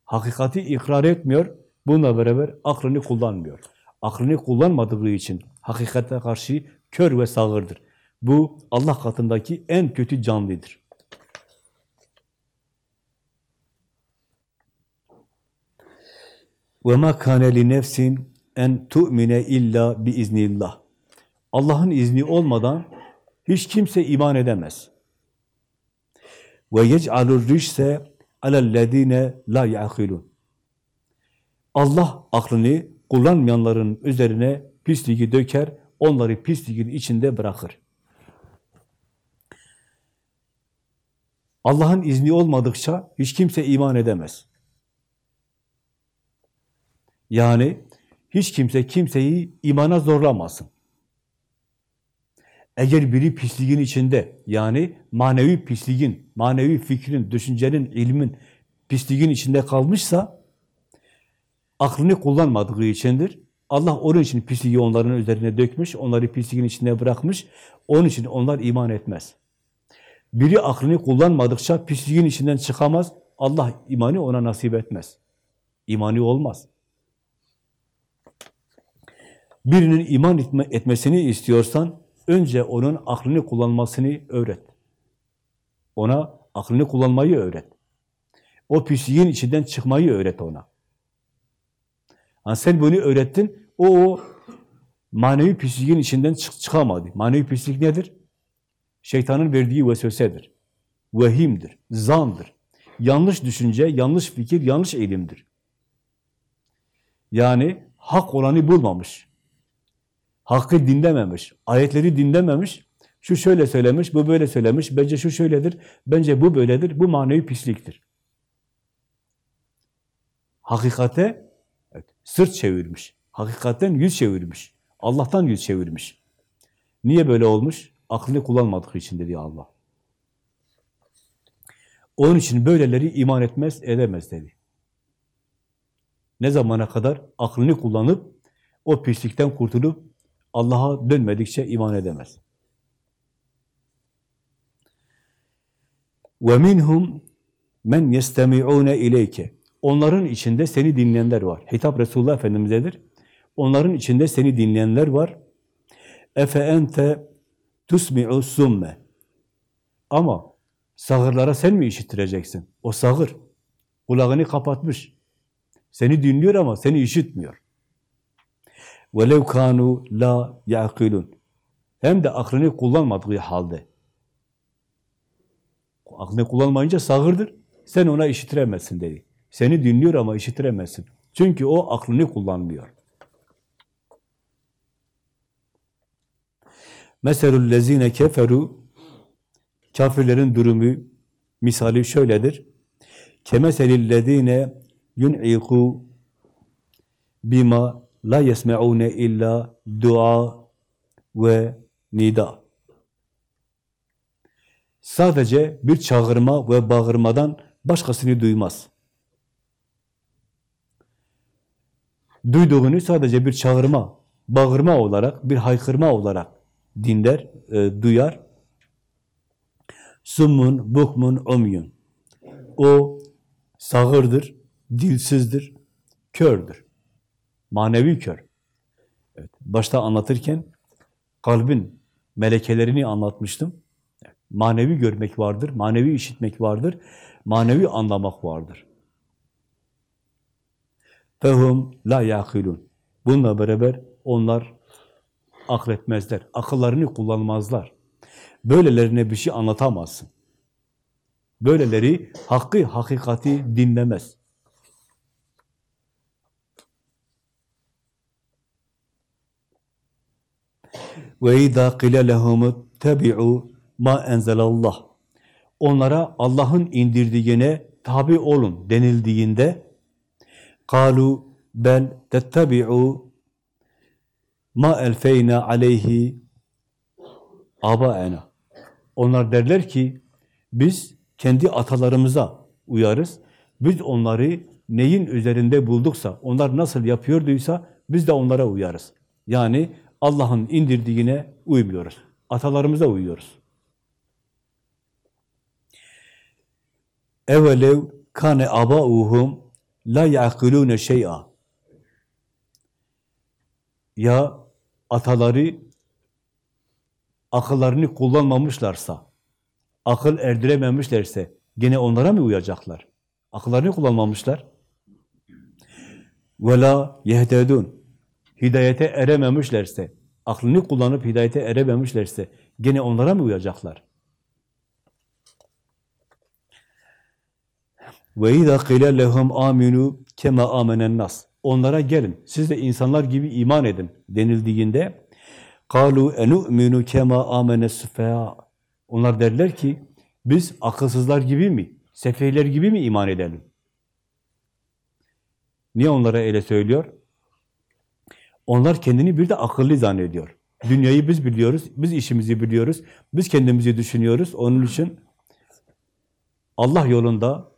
Hakikati ikrar etmiyor. Bununla beraber aklını kullanmıyor. Aklını kullanmadığı için hakikate karşı kör ve sağırdır. Bu Allah katındaki en kötü canlıdır. Ve ma kana li nefsin en tu'mine illa bi iznillah. Allah'ın izni olmadan hiç kimse iman edemez. Ve yec'alur ricse alellezine la ya'kilun. Allah aklını kullanmayanların üzerine pisliği döker, onları pisliğin içinde bırakır. Allah'ın izni olmadıkça hiç kimse iman edemez. Yani hiç kimse kimseyi imana zorlamasın. Eğer biri pisliğin içinde, yani manevi pisliğin, manevi fikrin, düşüncenin, ilmin pisliğin içinde kalmışsa, aklını kullanmadığı içindir. Allah onun için pisliği onların üzerine dökmüş, onları pisliğin içinde bırakmış, onun için onlar iman etmez. Biri aklını kullanmadıkça pisliğin içinden çıkamaz, Allah imanı ona nasip etmez. İmanı olmaz. Birinin iman etme, etmesini istiyorsan, önce onun aklını kullanmasını öğret. Ona aklını kullanmayı öğret. O pisliğin içinden çıkmayı öğret ona. Yani sen bunu öğrettin, o, o manevi pisliğin içinden çık çıkamadı. Manevi pislik nedir? Şeytanın verdiği vesvesedir. Vehimdir, zandır. Yanlış düşünce, yanlış fikir, yanlış eğilimdir. Yani hak olanı bulmamış. Hakkı dinlememiş, ayetleri dinlememiş, şu şöyle söylemiş, bu böyle söylemiş, bence şu şöyledir, bence bu böyledir, bu manevi pisliktir. Hakikate evet, sırt çevirmiş, hakikatten yüz çevirmiş, Allah'tan yüz çevirmiş. Niye böyle olmuş? Aklını kullanmadığı için dedi Allah. Onun için böyleleri iman etmez, edemez dedi. Ne zamana kadar aklını kullanıp o pislikten kurtulup Allah'a dönmedikçe iman edemez. وَمِنْهُمْ men yestemi'une ileyke. Onların içinde seni dinleyenler var. Hitap Resulullah Efendimiz'edir. Onların içinde seni dinleyenler var. Efe ente tusmi'u summe. Ama sağırlara sen mi işittireceksin? O sağır. Kulağını kapatmış. Seni dinliyor ama seni işitmiyor. وَلَوْ كَانُوا la يَعْقِلُونَ Hem de aklını kullanmadığı halde. Aklını kullanmayınca sağırdır. Sen ona işitiremezsin dedi. Seni dinliyor ama işitiremezsin. Çünkü o aklını kullanmıyor. Meselul lezine keferu kafirlerin durumu misali şöyledir. Kemeselil lezine yun'iku bima la yesme'une illa dua ve nida. Sadece bir çağırma ve bağırmadan başkasını duymaz. Duyduğunu sadece bir çağırma, bağırma olarak, bir haykırma olarak dinler, e, duyar. Summun, bukmun, umyun. O sağırdır, dilsizdir, kördür. Manevi kör. Evet, başta anlatırken kalbin melekelerini anlatmıştım. Manevi görmek vardır, manevi işitmek vardır, manevi anlamak vardır. Fehum la yakilun. Bununla beraber onlar akletmezler, akıllarını kullanmazlar. Böylelerine bir şey anlatamazsın. Böyleleri hakkı, hakikati dinlemez. Ve izâ qile lehum tebi'u ma enzelallah. Onlara Allah'ın indirdiğine tabi olun denildiğinde kalu bel tettebi'u ma elfeyna aleyhi abaena. Onlar derler ki biz kendi atalarımıza uyarız. Biz onları neyin üzerinde bulduksa, onlar nasıl yapıyorduysa biz de onlara uyarız. Yani Allah'ın indirdiğine uymuyoruz. Atalarımıza uyuyoruz. Evvelev kane abauhum la yaqilune şey'a. Ya ataları akıllarını kullanmamışlarsa, akıl erdirememişlerse gene onlara mı uyacaklar? Akıllarını kullanmamışlar. Ve la yehtedun hidayete erememişlerse, aklını kullanıp hidayete erememişlerse gene onlara mı uyacaklar? Ve izâ qîle lehum âminû kema âmenen nas. Onlara gelin, siz de insanlar gibi iman edin denildiğinde kalu enu'minu kema amene süfeha. Onlar derler ki biz akılsızlar gibi mi, sefehler gibi mi iman edelim? Niye onlara öyle söylüyor? Onlar kendini bir de akıllı zannediyor. Dünyayı biz biliyoruz, biz işimizi biliyoruz, biz kendimizi düşünüyoruz. Onun için Allah yolunda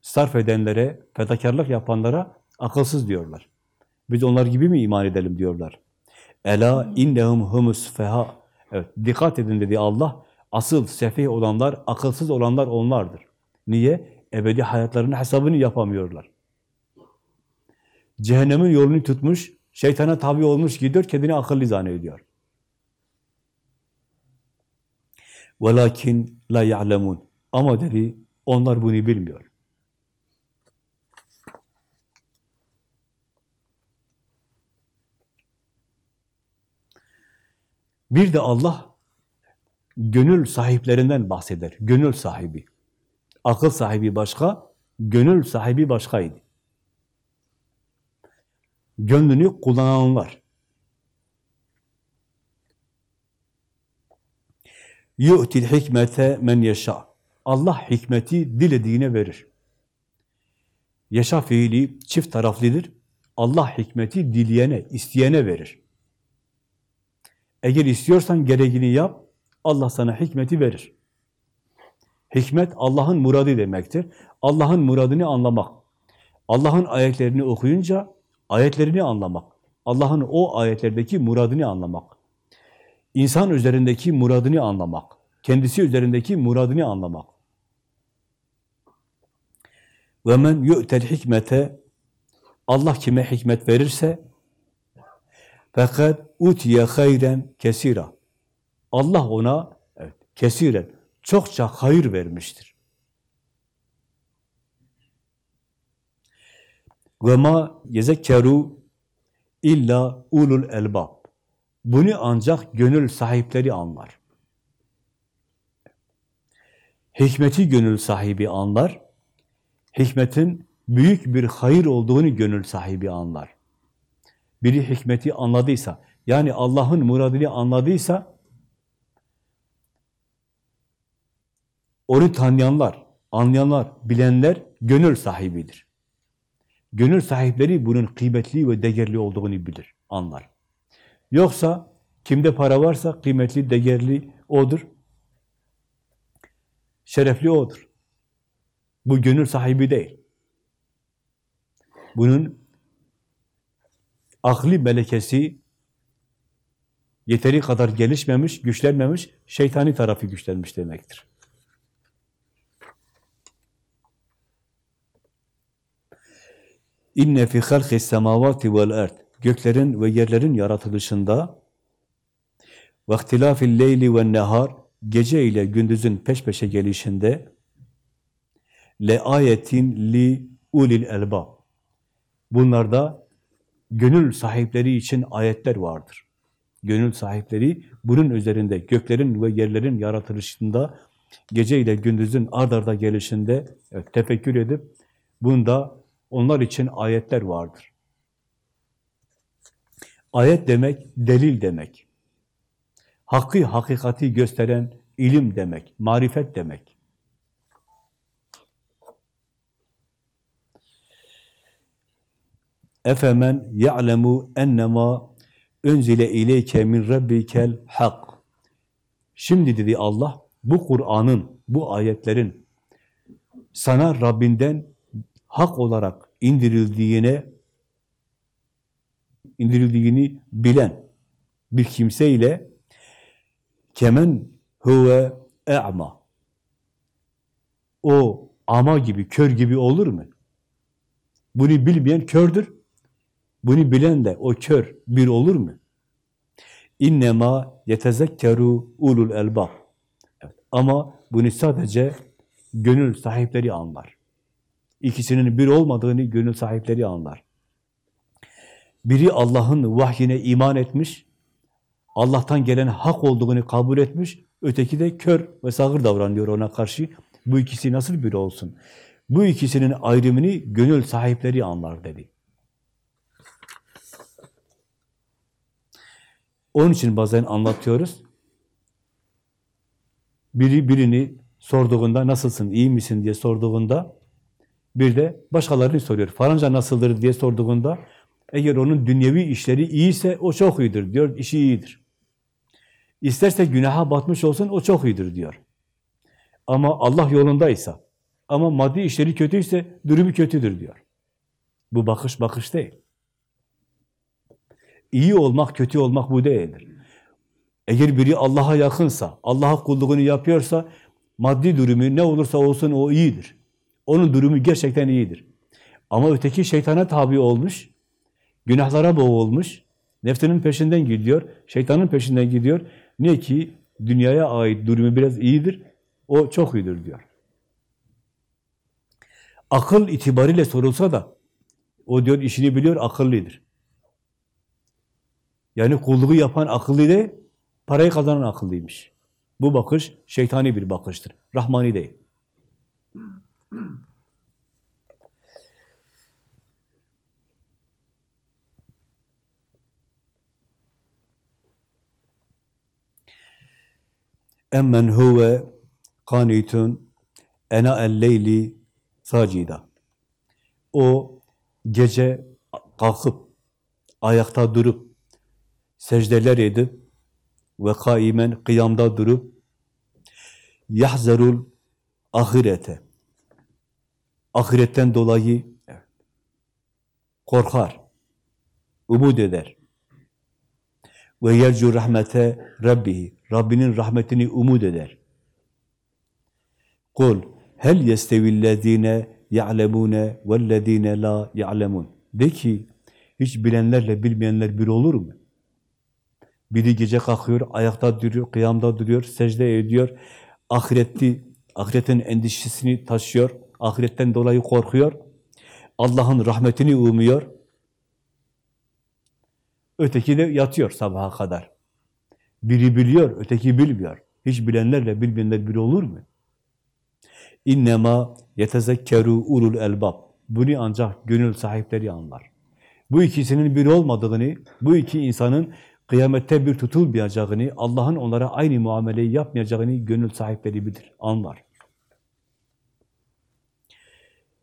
sarf edenlere, fedakarlık yapanlara akılsız diyorlar. Biz onlar gibi mi iman edelim diyorlar. Ela innehum humus feha. Evet, dikkat edin dedi Allah. Asıl sefih olanlar, akılsız olanlar onlardır. Niye? Ebedi hayatlarının hesabını yapamıyorlar. Cehennemin yolunu tutmuş, Şeytana tabi olmuş gidiyor, kendini akıllı zannediyor. Velakin la ya'lemun. Ama dedi, onlar bunu bilmiyor. Bir de Allah gönül sahiplerinden bahseder. Gönül sahibi. Akıl sahibi başka, gönül sahibi başkaydı. Gönlünü kullananlar. yu'til hikmete men yaşa. Allah hikmeti dilediğine verir. Yaşa fiili çift taraflıdır. Allah hikmeti dileyene, isteyene verir. Eğer istiyorsan gereğini yap, Allah sana hikmeti verir. Hikmet Allah'ın muradı demektir. Allah'ın muradını anlamak. Allah'ın ayetlerini okuyunca ayetlerini anlamak. Allah'ın o ayetlerdeki muradını anlamak. İnsan üzerindeki muradını anlamak. Kendisi üzerindeki muradını anlamak. Ve men yu'tel hikmete Allah kime hikmet verirse fakat utiye hayren kesira. Allah ona evet, kesiren çokça hayır vermiştir. Ve ma yezekkeru illa ulul elbab. Bunu ancak gönül sahipleri anlar. Hikmeti gönül sahibi anlar. Hikmetin büyük bir hayır olduğunu gönül sahibi anlar. Biri hikmeti anladıysa, yani Allah'ın muradını anladıysa, onu tanıyanlar, anlayanlar, bilenler gönül sahibidir. Gönül sahipleri bunun kıymetli ve değerli olduğunu bilir, anlar. Yoksa kimde para varsa kıymetli, değerli odur. Şerefli odur. Bu gönül sahibi değil. Bunun akli melekesi yeteri kadar gelişmemiş, güçlenmemiş, şeytani tarafı güçlenmiş demektir. İnne fi halqis semavati vel ard göklerin ve yerlerin yaratılışında ve ihtilafil leyli ve nehar gece ile gündüzün peş peşe gelişinde le ayetin li ulil elbab bunlarda gönül sahipleri için ayetler vardır. Gönül sahipleri bunun üzerinde göklerin ve yerlerin yaratılışında gece ile gündüzün ard arda gelişinde evet, tefekkür edip bunda onlar için ayetler vardır. Ayet demek, delil demek. Hakkı, hakikati gösteren ilim demek, marifet demek. Efemen ya'lemu ennema unzile ileyke min rabbikel hak. Şimdi dedi Allah, bu Kur'an'ın, bu ayetlerin sana Rabbinden hak olarak indirildiğine indirildiğini bilen bir kimseyle kemen huve e'ma o ama gibi, kör gibi olur mu? Bunu bilmeyen kördür. Bunu bilen de o kör bir olur mu? İnnema yetezekkeru ulul elbab. Evet. Ama bunu sadece gönül sahipleri anlar. İkisinin bir olmadığını gönül sahipleri anlar. Biri Allah'ın vahyine iman etmiş, Allah'tan gelen hak olduğunu kabul etmiş, öteki de kör ve sağır davranıyor ona karşı. Bu ikisi nasıl bir olsun? Bu ikisinin ayrımını gönül sahipleri anlar dedi. Onun için bazen anlatıyoruz. Biri birini sorduğunda nasılsın, iyi misin diye sorduğunda bir de başkalarını soruyor. Falanca nasıldır diye sorduğunda eğer onun dünyevi işleri iyiyse o çok iyidir diyor, işi iyidir. İsterse günaha batmış olsun o çok iyidir diyor. Ama Allah yolundaysa, ama maddi işleri kötüyse durumu kötüdür diyor. Bu bakış bakış değil. İyi olmak, kötü olmak bu değildir. Eğer biri Allah'a yakınsa, Allah'a kulluğunu yapıyorsa, maddi durumu ne olursa olsun o iyidir. Onun durumu gerçekten iyidir. Ama öteki şeytana tabi olmuş, günahlara boğulmuş, nefsinin peşinden gidiyor, şeytanın peşinden gidiyor. Ne ki dünyaya ait durumu biraz iyidir, o çok iyidir diyor. Akıl itibariyle sorulsa da, o diyor işini biliyor, akıllıdır. Yani kulluğu yapan akıllı değil, parayı kazanan akıllıymış. Bu bakış şeytani bir bakıştır. Rahmani değil. Emmen huve kanitun ena el-leyli sacida. O gece kalkıp, ayakta durup, secdeler edip ve kaimen kıyamda durup yahzerul ahirete ahiretten dolayı korkar, umut eder. Ve yercu rahmete rabbihi. Rabbinin rahmetini umut eder. Kul hel yestevillezine ya'lemune vellezine la ya'lemun. De ki hiç bilenlerle bilmeyenler bir olur mu? Biri gece kalkıyor, ayakta duruyor, kıyamda duruyor, secde ediyor. Ahireti, ahiretin endişesini taşıyor. Ahiretten dolayı korkuyor. Allah'ın rahmetini umuyor. Öteki de yatıyor sabaha kadar. Biri biliyor, öteki bilmiyor. Hiç bilenlerle bilmeyenler biri olur mu? İnnemâ yetezekkeru ulul elbab. Bunu ancak gönül sahipleri anlar. Bu ikisinin bir olmadığını, bu iki insanın kıyamette bir tutulmayacağını, Allah'ın onlara aynı muameleyi yapmayacağını gönül sahipleri bilir, anlar.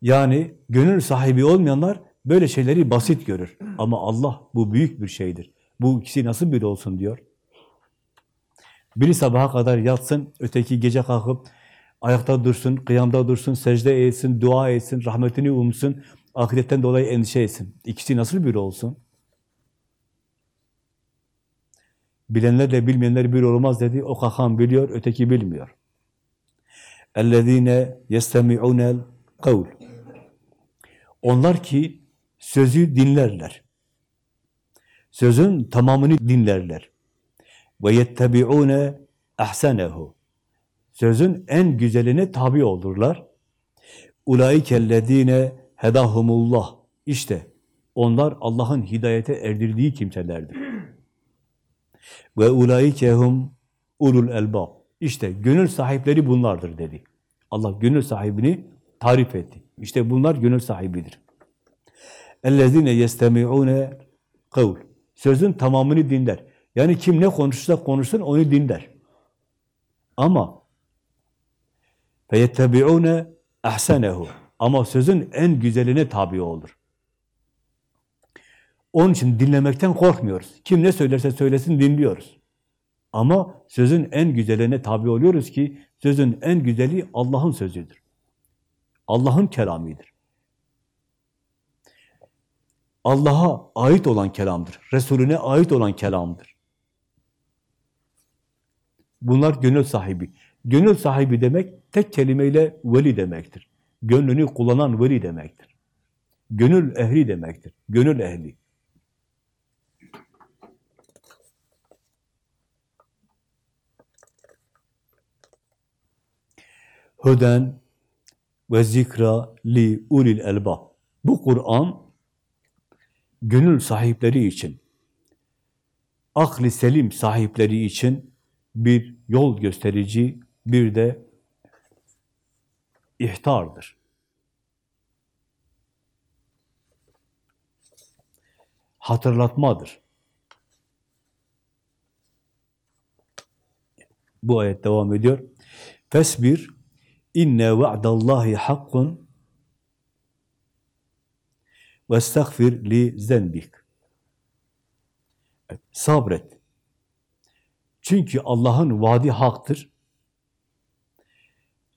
Yani gönül sahibi olmayanlar böyle şeyleri basit görür. Ama Allah bu büyük bir şeydir. Bu ikisi nasıl bir olsun diyor. Biri sabaha kadar yatsın, öteki gece kalkıp ayakta dursun, kıyamda dursun, secde etsin, dua etsin, rahmetini umsun, ahiretten dolayı endişe etsin. İkisi nasıl bir olsun? Bilenlerle bilmeyenler bir olmaz dedi. O kalkan biliyor, öteki bilmiyor. اَلَّذ۪ينَ يَسْتَمِعُونَ الْقَوْلِ onlar ki sözü dinlerler. Sözün tamamını dinlerler. Ve yettebiune ahsenehu. Sözün en güzeline tabi olurlar. Ulaikellezine hedahumullah. İşte onlar Allah'ın hidayete erdirdiği kimselerdir. Ve ulaikehum ulul elbab. İşte gönül sahipleri bunlardır dedi. Allah gönül sahibini tarif etti. İşte bunlar gönül sahibidir. Ellezine yestemi'une kavl. Sözün tamamını dinler. Yani kim ne konuşsa konuşsun onu dinler. Ama feyettebi'une ahsenehu. Ama sözün en güzeline tabi olur. Onun için dinlemekten korkmuyoruz. Kim ne söylerse söylesin dinliyoruz. Ama sözün en güzeline tabi oluyoruz ki sözün en güzeli Allah'ın sözüdür. Allah'ın kelamidir. Allah'a ait olan kelamdır. Resulüne ait olan kelamdır. Bunlar gönül sahibi. Gönül sahibi demek tek kelimeyle veli demektir. Gönlünü kullanan veli demektir. Gönül ehli demektir. Gönül ehli. Hüden ve zikra li ulil elbab. Bu Kur'an gönül sahipleri için, akli selim sahipleri için bir yol gösterici, bir de ihtardır. Hatırlatmadır. Bu ayet devam ediyor. Fesbir inne va'dallahi hakkun ve estağfir li zenbik. Sabret. Çünkü Allah'ın vaadi haktır.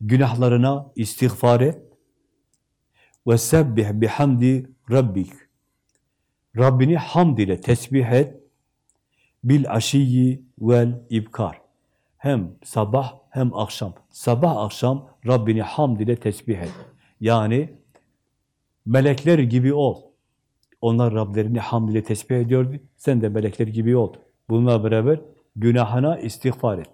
Günahlarına istiğfar et. Ve sebbih bihamdi rabbik. Rabbini hamd ile tesbih et. Bil aşiyyi vel ibkar. Hem sabah hem akşam. Sabah akşam Rabbini hamd ile tesbih et. Yani melekler gibi ol. Onlar Rablerini hamd ile tesbih ediyordu. Sen de melekler gibi ol. Bununla beraber günahına istiğfar et.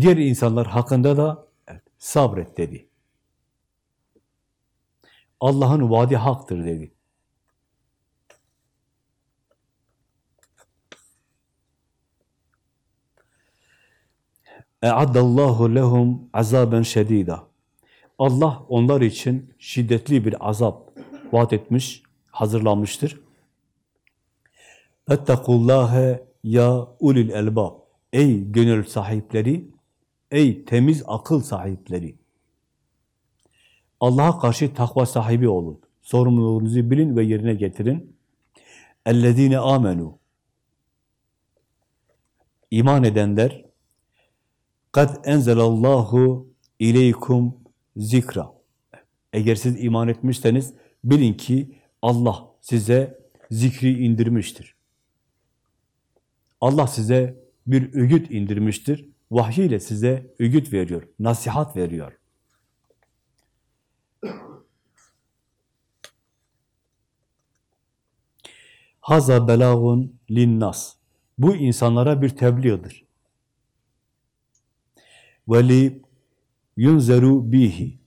Diğer insanlar hakkında da sabret dedi. Allah'ın vaadi haktır dedi. E'addallahu lehum azaben şedida. Allah onlar için şiddetli bir azap vaat etmiş, hazırlanmıştır. Ettekullâhe ya ulil elbab. Ey gönül sahipleri, ey temiz akıl sahipleri. Allah'a karşı takva sahibi olun. Sorumluluğunuzu bilin ve yerine getirin. Ellezine amenu. İman edenler Kad enzelallahu ileykum zikra. Eğer siz iman etmişseniz bilin ki Allah size zikri indirmiştir. Allah size bir öğüt indirmiştir. Vahyiyle size öğüt veriyor, nasihat veriyor. Haza belagun linnas. Bu insanlara bir tebliğdir. Ve yunzeru bihi.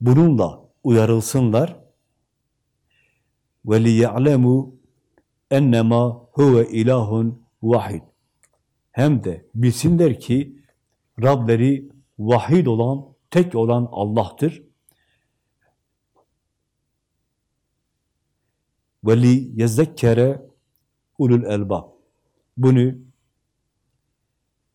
Bununla uyarılsınlar. Ve liya'lemu ennema huve ilahun vahid. Hem de bilsinler ki Rableri vahid olan, tek olan Allah'tır. Ve li yezekkere ulul elbab. Bunu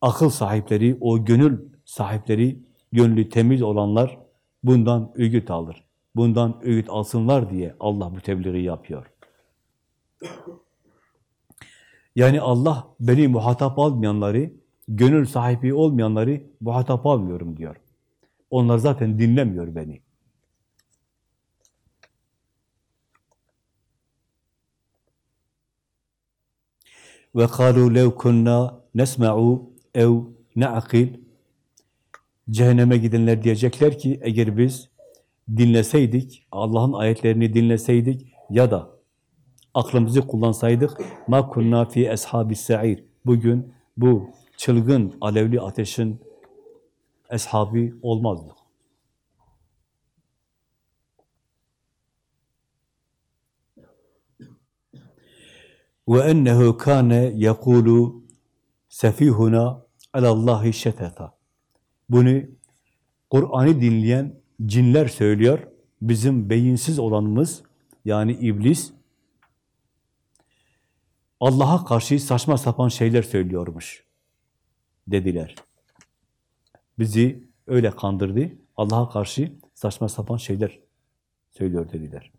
akıl sahipleri, o gönül sahipleri gönlü temiz olanlar bundan öğüt alır. Bundan öğüt alsınlar diye Allah bu tebliği yapıyor. Yani Allah beni muhatap almayanları, gönül sahibi olmayanları muhatap almıyorum diyor. Onlar zaten dinlemiyor beni. Ve kalu lev kunna nesma'u ev na'kil Cehenneme gidenler diyecekler ki eğer biz dinleseydik, Allah'ın ayetlerini dinleseydik ya da aklımızı kullansaydık ma kunna fi ashabis sa'ir. Bugün bu çılgın alevli ateşin eshabı olmazdık. Ve ennehu kâne yekûlu sefihuna alallahi şeteta. Bunu Kur'an'ı dinleyen cinler söylüyor. Bizim beyinsiz olanımız yani iblis Allah'a karşı saçma sapan şeyler söylüyormuş dediler. Bizi öyle kandırdı. Allah'a karşı saçma sapan şeyler söylüyor dediler.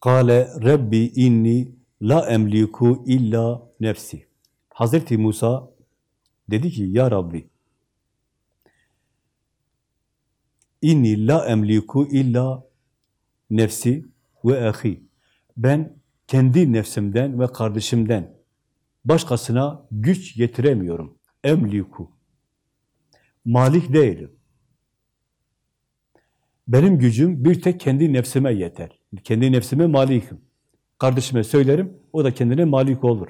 Kale Rabbi inni la emliku illa nefsi. Hazreti Musa dedi ki ya Rabbi inni la emliku illa nefsi ve ahi. Ben kendi nefsimden ve kardeşimden başkasına güç yetiremiyorum. Emliku. Malik değilim. Benim gücüm bir tek kendi nefsime yeter. Kendi nefsime malikim. Kardeşime söylerim, o da kendine malik olur.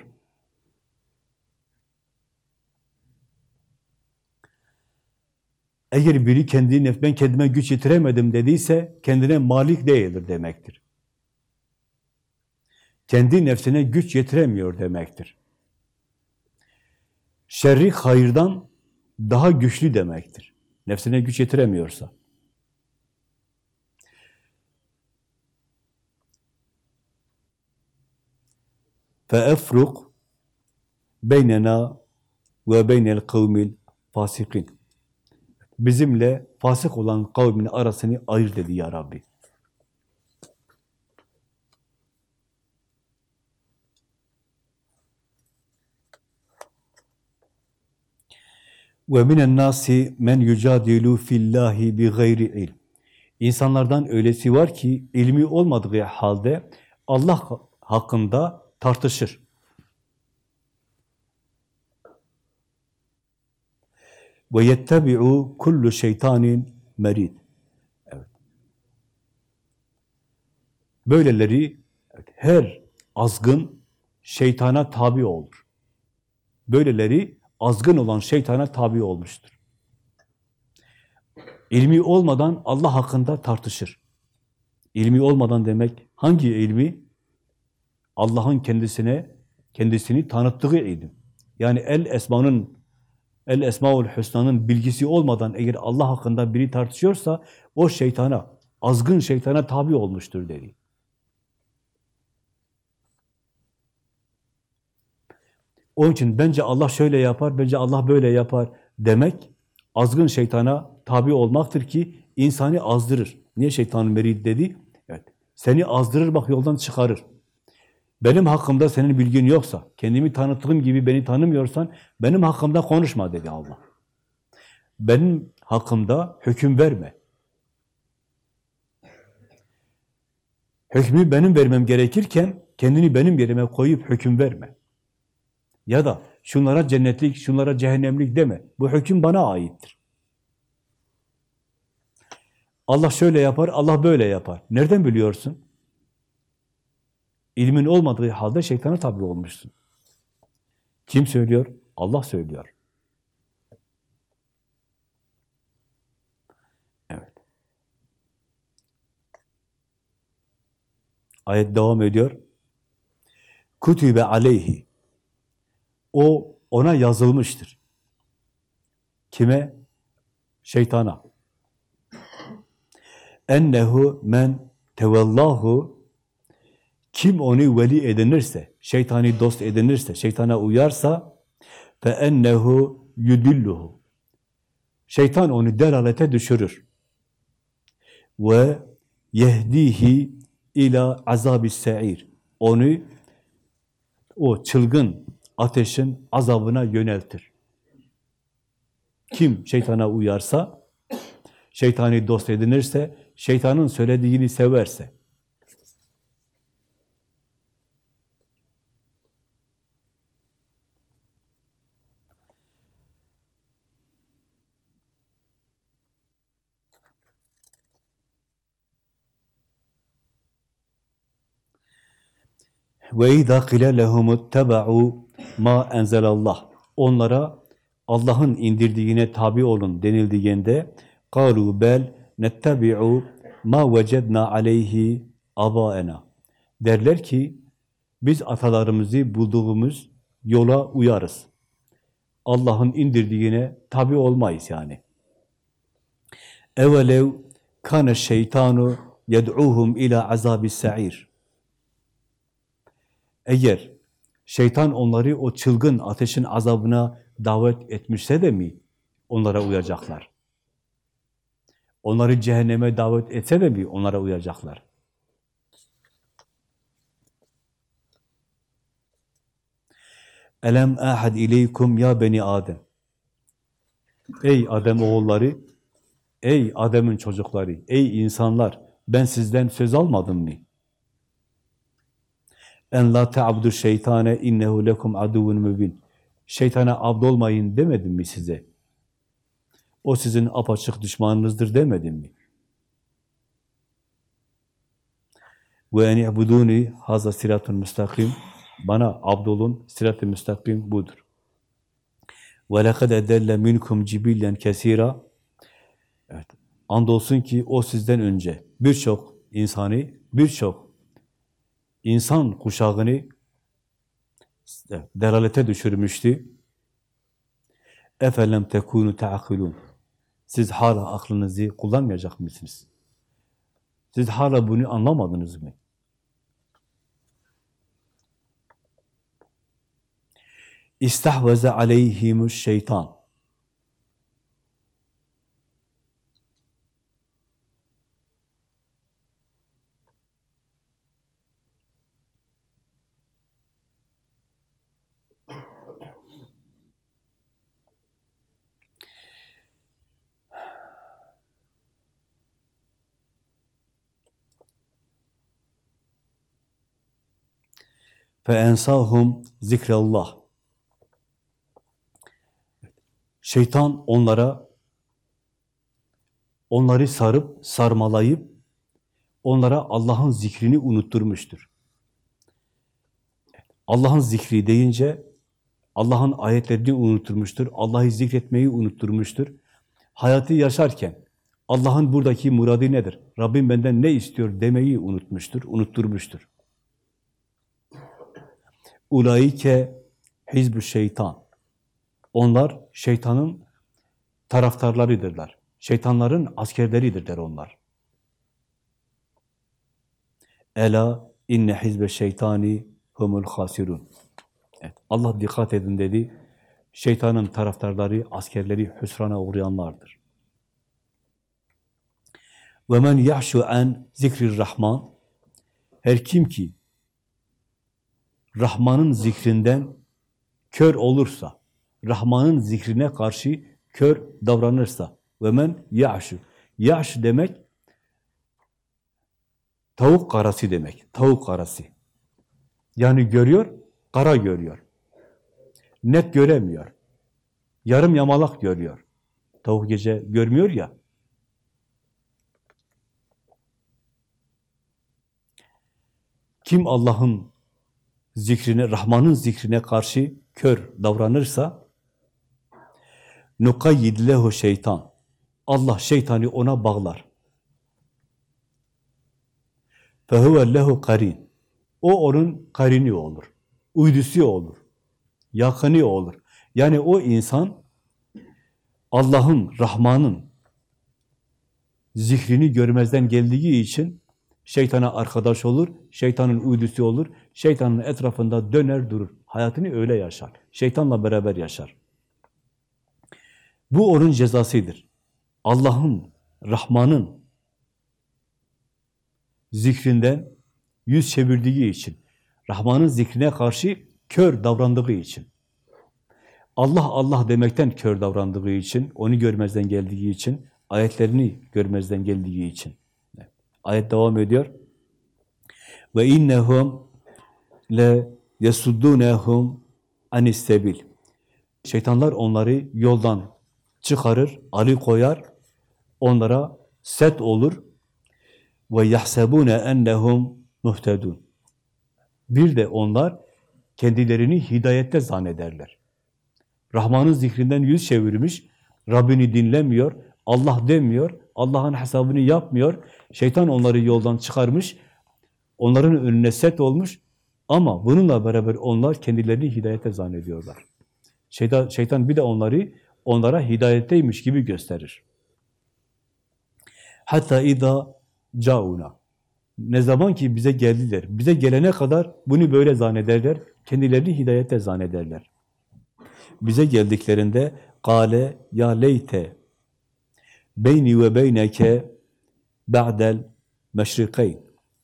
Eğer biri kendi ben kendime güç yetiremedim dediyse kendine malik değildir demektir. Kendi nefsine güç yetiremiyor demektir. Şerri hayırdan daha güçlü demektir. Nefsine güç yetiremiyorsa. فَاَفْرُقْ beynena ve beynel kavmil fasikin. Bizimle fasık olan kavmin arasını ayır dedi ya Rabbi. Ve minen nasi men yucadilu fillahi bi gayri ilm. İnsanlardan öylesi var ki ilmi olmadığı halde Allah hakkında tartışır. Ve yettebi'u kullu şeytanin merid. Evet. Böyleleri her azgın şeytana tabi olur. Böyleleri azgın olan şeytana tabi olmuştur. İlmi olmadan Allah hakkında tartışır. İlmi olmadan demek hangi ilmi? Allah'ın kendisine kendisini tanıttığı ilim. Yani el esmanın el esmaul hüsna'nın bilgisi olmadan eğer Allah hakkında biri tartışıyorsa o şeytana, azgın şeytana tabi olmuştur dedi. Onun için bence Allah şöyle yapar, bence Allah böyle yapar demek azgın şeytana tabi olmaktır ki insanı azdırır. Niye şeytanın merid dedi? Evet. Seni azdırır bak yoldan çıkarır. Benim hakkımda senin bilgin yoksa, kendimi tanıttığım gibi beni tanımıyorsan, benim hakkımda konuşma dedi Allah. Benim hakkımda hüküm verme. Hükmü benim vermem gerekirken, kendini benim yerime koyup hüküm verme. Ya da şunlara cennetlik, şunlara cehennemlik deme. Bu hüküm bana aittir. Allah şöyle yapar, Allah böyle yapar. Nereden biliyorsun? İlmin olmadığı halde şeytana tabi olmuşsun. Kim söylüyor? Allah söylüyor. Evet. Ayet devam ediyor. Kutübe aleyhi. O ona yazılmıştır. Kime? Şeytana. Ennehu men tevallahu kim onu veli edinirse, şeytani dost edinirse, şeytana uyarsa fe ennehu yudilluhu. Şeytan onu delalete düşürür. Ve yehdihi ila azabis se'ir. Onu o çılgın ateşin azabına yöneltir. Kim şeytana uyarsa, şeytani dost edinirse, şeytanın söylediğini severse, Ve izâ qile lehumuttaba'u ma enzelallah. Onlara Allah'ın indirdiğine tabi olun denildiğinde قَالُوا bel nettebi'u ma vecedna aleyhi abaena. Derler ki biz atalarımızı bulduğumuz yola uyarız. Allah'ın indirdiğine tabi olmayız yani. Evelev kana şeytanu yed'uhum ila azabis sa'ir. Eğer şeytan onları o çılgın ateşin azabına davet etmişse de mi onlara uyacaklar? Onları cehenneme davet etse de mi onlara uyacaklar? Elem ahad ileykum ya beni Adem. Ey Adem oğulları, ey Adem'in çocukları, ey insanlar, ben sizden söz almadım mı? En la ta'budu şeytane innehu lekum aduvun mübin. Şeytana abd olmayın demedim mi size? O sizin apaçık düşmanınızdır demedim mi? Ve en ibuduni haza siratun müstakim. Bana abdolun sirat-ı müstakim budur. Ve lekad edelle minkum cibillen kesira. Evet. Andolsun ki o sizden önce birçok insanı, birçok insan kuşağını delalete düşürmüştü. Efelem tekunu ta'akilun. Siz hala aklınızı kullanmayacak mısınız? Siz hala bunu anlamadınız mı? İstahveze aleyhimuş şeytan. Fe ensahum zikrallah. Şeytan onlara onları sarıp sarmalayıp onlara Allah'ın zikrini unutturmuştur. Allah'ın zikri deyince Allah'ın ayetlerini unutturmuştur. Allah'ı zikretmeyi unutturmuştur. Hayatı yaşarken Allah'ın buradaki muradı nedir? Rabbim benden ne istiyor demeyi unutmuştur, unutturmuştur. Ulaike hizbü şeytan. Onlar şeytanın taraftarlarıdırlar. Şeytanların askerleridirler onlar. Ela inne hizbe şeytani humul hasirun. Evet, Allah dikkat edin dedi. Şeytanın taraftarları, askerleri hüsrana uğrayanlardır. Ve men yahşu an zikrir rahman her kim ki Rahman'ın zikrinden kör olursa, Rahman'ın zikrine karşı kör davranırsa ve men ya'şu. Ya'ş demek tavuk karası demek. Tavuk karası. Yani görüyor, kara görüyor. Net göremiyor. Yarım yamalak görüyor. Tavuk gece görmüyor ya. Kim Allah'ın zikrine, Rahman'ın zikrine karşı kör davranırsa nukayyid lehu şeytan. Allah şeytanı ona bağlar. Fehuve lehu karin. O onun karini olur. Uydusu olur. Yakını olur. Yani o insan Allah'ın, Rahman'ın zikrini görmezden geldiği için şeytana arkadaş olur, şeytanın uydusu olur, şeytanın etrafında döner durur. Hayatını öyle yaşar. Şeytanla beraber yaşar. Bu onun cezasıdır. Allah'ın, Rahman'ın zikrinden yüz çevirdiği için, Rahman'ın zikrine karşı kör davrandığı için, Allah Allah demekten kör davrandığı için, onu görmezden geldiği için, ayetlerini görmezden geldiği için. Ayet devam ediyor. Ve innehum le yesuddunehum anistebil. Şeytanlar onları yoldan çıkarır, ali koyar, onlara set olur ve yahsebune ennehum muhtedun. Bir de onlar kendilerini hidayette zannederler. Rahman'ın zikrinden yüz çevirmiş, Rabbini dinlemiyor, Allah demiyor, Allah'ın hesabını yapmıyor. Şeytan onları yoldan çıkarmış, onların önüne set olmuş ama bununla beraber onlar kendilerini hidayete zannediyorlar. Şeytan, şeytan bir de onları onlara hidayetteymiş gibi gösterir. Hatta ida cauna. Ne zaman ki bize geldiler, bize gelene kadar bunu böyle zannederler, kendilerini hidayette zannederler. Bize geldiklerinde kale ya leyte beyni ve beyneke ba'del meşrikayn.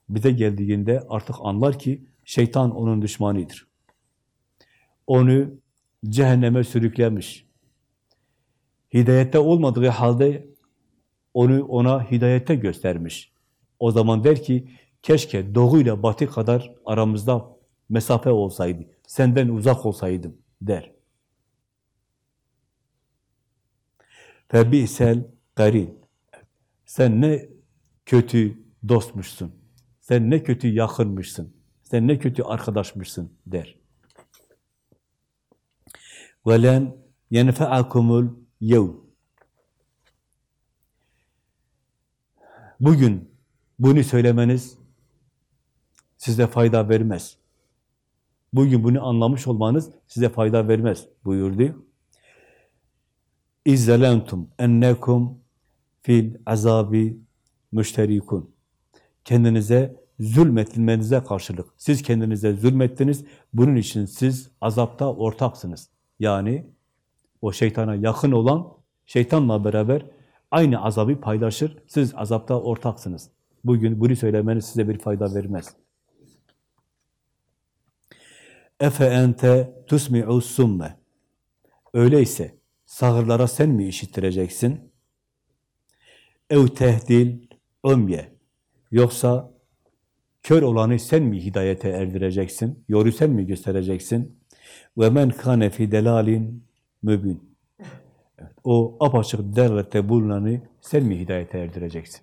Bize geldiğinde artık anlar ki şeytan onun düşmanıdır. Onu cehenneme sürüklemiş. Hidayette olmadığı halde onu ona hidayette göstermiş. O zaman der ki, keşke doğu ile batı kadar aramızda mesafe olsaydı, senden uzak olsaydım der. Febisel garin. Sen ne kötü dostmuşsun. Sen ne kötü yakınmışsın. Sen ne kötü arkadaşmışsın der. وَلَنْ يَنْفَعَكُمُ الْيَوْمِ Bugün bunu söylemeniz size fayda vermez. Bugün bunu anlamış olmanız size fayda vermez buyurdu. İzzelentum ennekum fil azabi müşterikun. Kendinize zulmetilmenize karşılık. Siz kendinize zulmettiniz. Bunun için siz azapta ortaksınız. Yani o şeytana yakın olan şeytanla beraber aynı azabı paylaşır. Siz azapta ortaksınız. Bugün bunu söylemeniz size bir fayda vermez. Efe ente tusmi'u summe. Öyleyse sağırlara sen mi işittireceksin? Ev tehdil ömye. Yoksa kör olanı sen mi hidayete erdireceksin? Yolu sen mi göstereceksin? Ve men kâne fî delâlin mübin. O apaçık derlette bulunanı sen mi hidayete erdireceksin?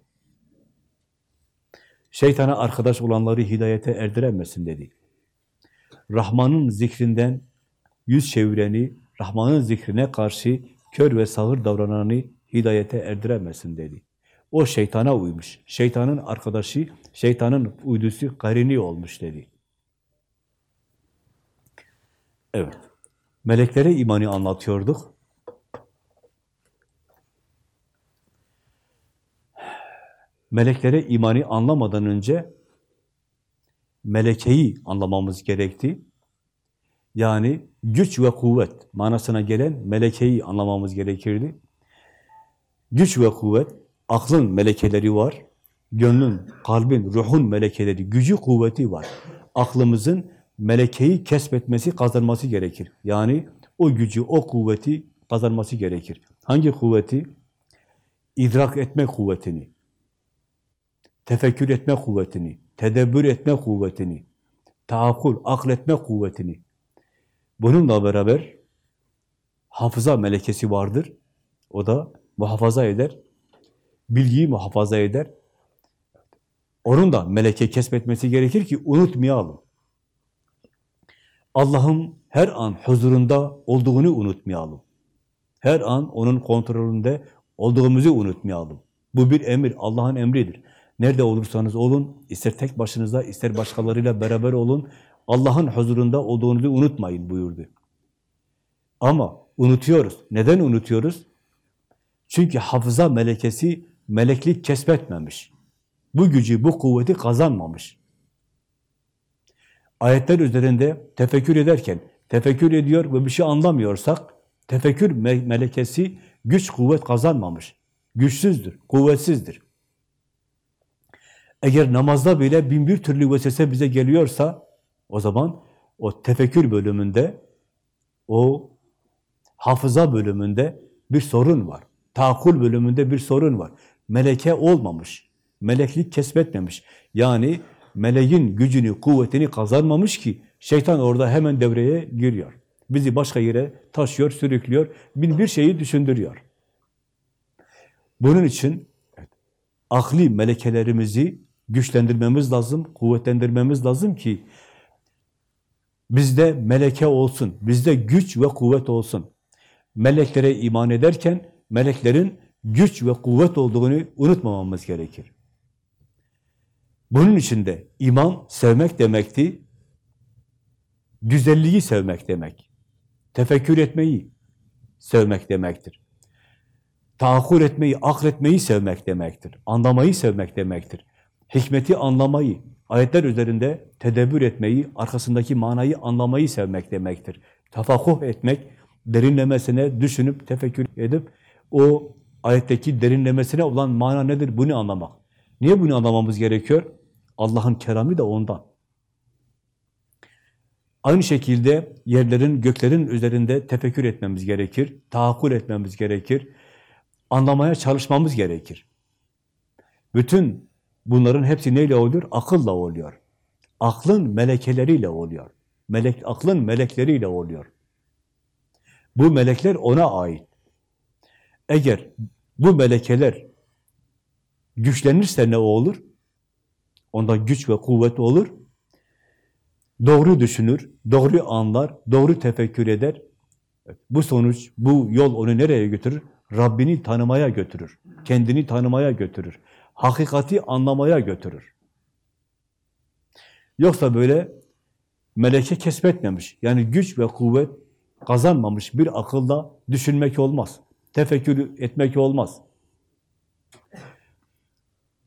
Şeytana arkadaş olanları hidayete erdiremezsin dedi. Rahman'ın zikrinden yüz çevireni, Rahman'ın zikrine karşı kör ve sağır davrananı hidayete erdiremezsin dedi. O şeytana uymuş. Şeytanın arkadaşı, şeytanın uydusu karini olmuş dedi. Evet. Meleklere imanı anlatıyorduk. Meleklere imanı anlamadan önce melekeyi anlamamız gerekti. Yani güç ve kuvvet manasına gelen melekeyi anlamamız gerekirdi. Güç ve kuvvet, aklın melekeleri var, gönlün, kalbin, ruhun melekeleri, gücü, kuvveti var. Aklımızın melekeyi kesbetmesi, kazanması gerekir. Yani o gücü, o kuvveti kazanması gerekir. Hangi kuvveti? İdrak etme kuvvetini, tefekkür etme kuvvetini, tedebbür etme kuvvetini, taakkul, akletme kuvvetini. Bununla beraber hafıza melekesi vardır. O da muhafaza eder, bilgiyi muhafaza eder. Onun da meleke kesbetmesi gerekir ki unutmayalım. Allah'ın her an huzurunda olduğunu unutmayalım. Her an onun kontrolünde olduğumuzu unutmayalım. Bu bir emir, Allah'ın emridir. Nerede olursanız olun, ister tek başınıza, ister başkalarıyla beraber olun, Allah'ın huzurunda olduğunuzu unutmayın buyurdu. Ama unutuyoruz. Neden unutuyoruz? Çünkü hafıza melekesi meleklik kesbetmemiş. Bu gücü, bu kuvveti kazanmamış. Ayetler üzerinde tefekkür ederken, tefekkür ediyor ve bir şey anlamıyorsak, tefekkür me melekesi güç, kuvvet kazanmamış. Güçsüzdür, kuvvetsizdir. Eğer namazda bile bin bir türlü vesvese bize geliyorsa, o zaman o tefekkür bölümünde, o hafıza bölümünde bir sorun var. Takul bölümünde bir sorun var. Meleke olmamış. Meleklik kesbetmemiş. Yani meleğin gücünü, kuvvetini kazanmamış ki şeytan orada hemen devreye giriyor. Bizi başka yere taşıyor, sürüklüyor, bin bir şeyi düşündürüyor. Bunun için akli melekelerimizi güçlendirmemiz lazım, kuvvetlendirmemiz lazım ki bizde meleke olsun, bizde güç ve kuvvet olsun. Meleklere iman ederken meleklerin güç ve kuvvet olduğunu unutmamamız gerekir. Bunun için de iman sevmek demekti, güzelliği sevmek demek, tefekkür etmeyi sevmek demektir. Tahakkul etmeyi, akletmeyi sevmek demektir. Anlamayı sevmek demektir. hikmeti anlamayı, ayetler üzerinde tedebbür etmeyi, arkasındaki manayı anlamayı sevmek demektir. Tafakuh etmek, derinlemesine düşünüp, tefekkür edip, o ayetteki derinlemesine olan mana nedir bunu anlamak. Niye bunu anlamamız gerekiyor? Allah'ın kerami de ondan. Aynı şekilde yerlerin, göklerin üzerinde tefekkür etmemiz gerekir, tahakkul etmemiz gerekir, anlamaya çalışmamız gerekir. Bütün bunların hepsi neyle oluyor? Akılla oluyor. Aklın melekeleriyle oluyor. Melek, aklın melekleriyle oluyor. Bu melekler ona ait. Eğer bu melekeler güçlenirse ne olur? Onda güç ve kuvvet olur. Doğru düşünür, doğru anlar, doğru tefekkür eder. Bu sonuç, bu yol onu nereye götürür? Rabbini tanımaya götürür. Kendini tanımaya götürür. Hakikati anlamaya götürür. Yoksa böyle meleke kesbetmemiş, yani güç ve kuvvet kazanmamış bir akılda düşünmek olmaz. Tefekkür etmek olmaz.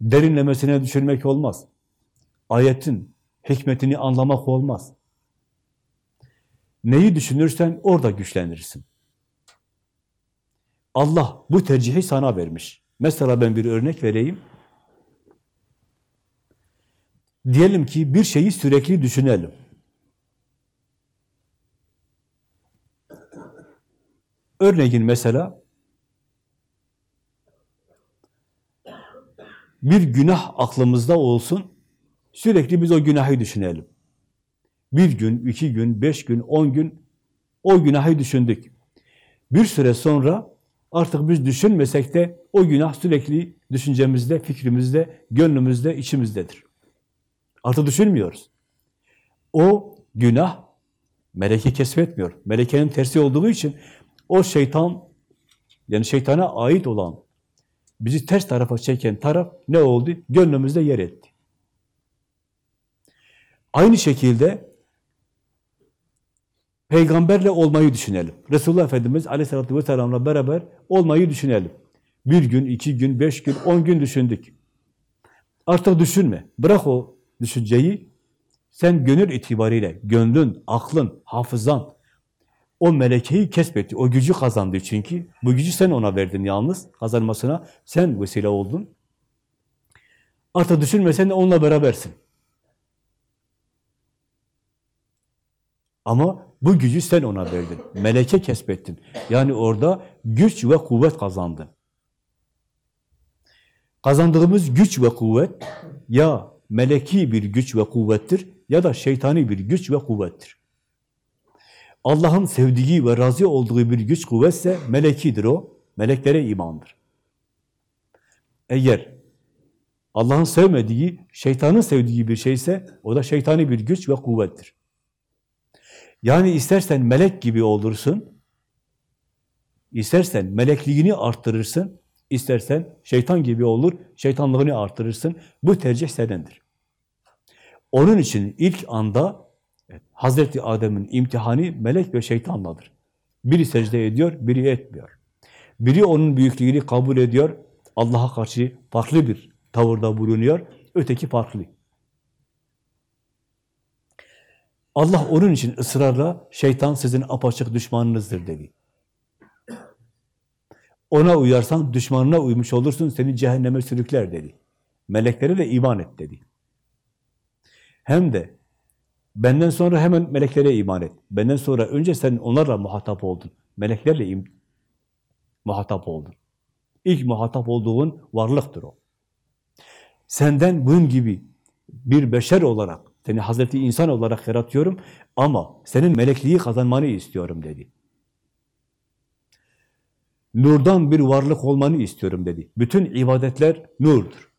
Derinlemesine düşünmek olmaz. Ayetin hikmetini anlamak olmaz. Neyi düşünürsen orada güçlenirsin. Allah bu tercihi sana vermiş. Mesela ben bir örnek vereyim. Diyelim ki bir şeyi sürekli düşünelim. Örneğin mesela bir günah aklımızda olsun, sürekli biz o günahı düşünelim. Bir gün, iki gün, beş gün, on gün o günahı düşündük. Bir süre sonra artık biz düşünmesek de o günah sürekli düşüncemizde, fikrimizde, gönlümüzde, içimizdedir. Artık düşünmüyoruz. O günah meleki kesbetmiyor. Melekenin tersi olduğu için o şeytan, yani şeytana ait olan, bizi ters tarafa çeken taraf ne oldu? Gönlümüzde yer etti. Aynı şekilde peygamberle olmayı düşünelim. Resulullah Efendimiz aleyhissalatü vesselamla beraber olmayı düşünelim. Bir gün, iki gün, beş gün, on gün düşündük. Artık düşünme. Bırak o düşünceyi. Sen gönül itibariyle, gönlün, aklın, hafızan, o melekeyi kesbetti, o gücü kazandı çünkü. Bu gücü sen ona verdin yalnız, kazanmasına sen vesile oldun. Artık düşünmesen de onunla berabersin. Ama bu gücü sen ona verdin. Meleke kesbettin. Yani orada güç ve kuvvet kazandın. Kazandığımız güç ve kuvvet ya meleki bir güç ve kuvvettir ya da şeytani bir güç ve kuvvettir. Allah'ın sevdiği ve razı olduğu bir güç kuvvetse melekidir o. Meleklere imandır. Eğer Allah'ın sevmediği, şeytanın sevdiği bir şeyse o da şeytani bir güç ve kuvvettir. Yani istersen melek gibi olursun, istersen melekliğini arttırırsın, istersen şeytan gibi olur, şeytanlığını arttırırsın. Bu tercih senindir. Onun için ilk anda Hazreti Adem'in imtihanı melek ve şeytanladır. Biri secde ediyor, biri etmiyor. Biri onun büyüklüğünü kabul ediyor, Allah'a karşı farklı bir tavırda bulunuyor, öteki farklı. Allah onun için ısrarla şeytan sizin apaçık düşmanınızdır dedi. Ona uyarsan düşmanına uymuş olursun, seni cehenneme sürükler dedi. Meleklere de iman et dedi. Hem de benden sonra hemen meleklere iman et. Benden sonra önce sen onlarla muhatap oldun. Meleklerle muhatap oldun. İlk muhatap olduğun varlıktır o. Senden bunun gibi bir beşer olarak, seni Hazreti insan olarak yaratıyorum ama senin melekliği kazanmanı istiyorum dedi. Nurdan bir varlık olmanı istiyorum dedi. Bütün ibadetler nurdur.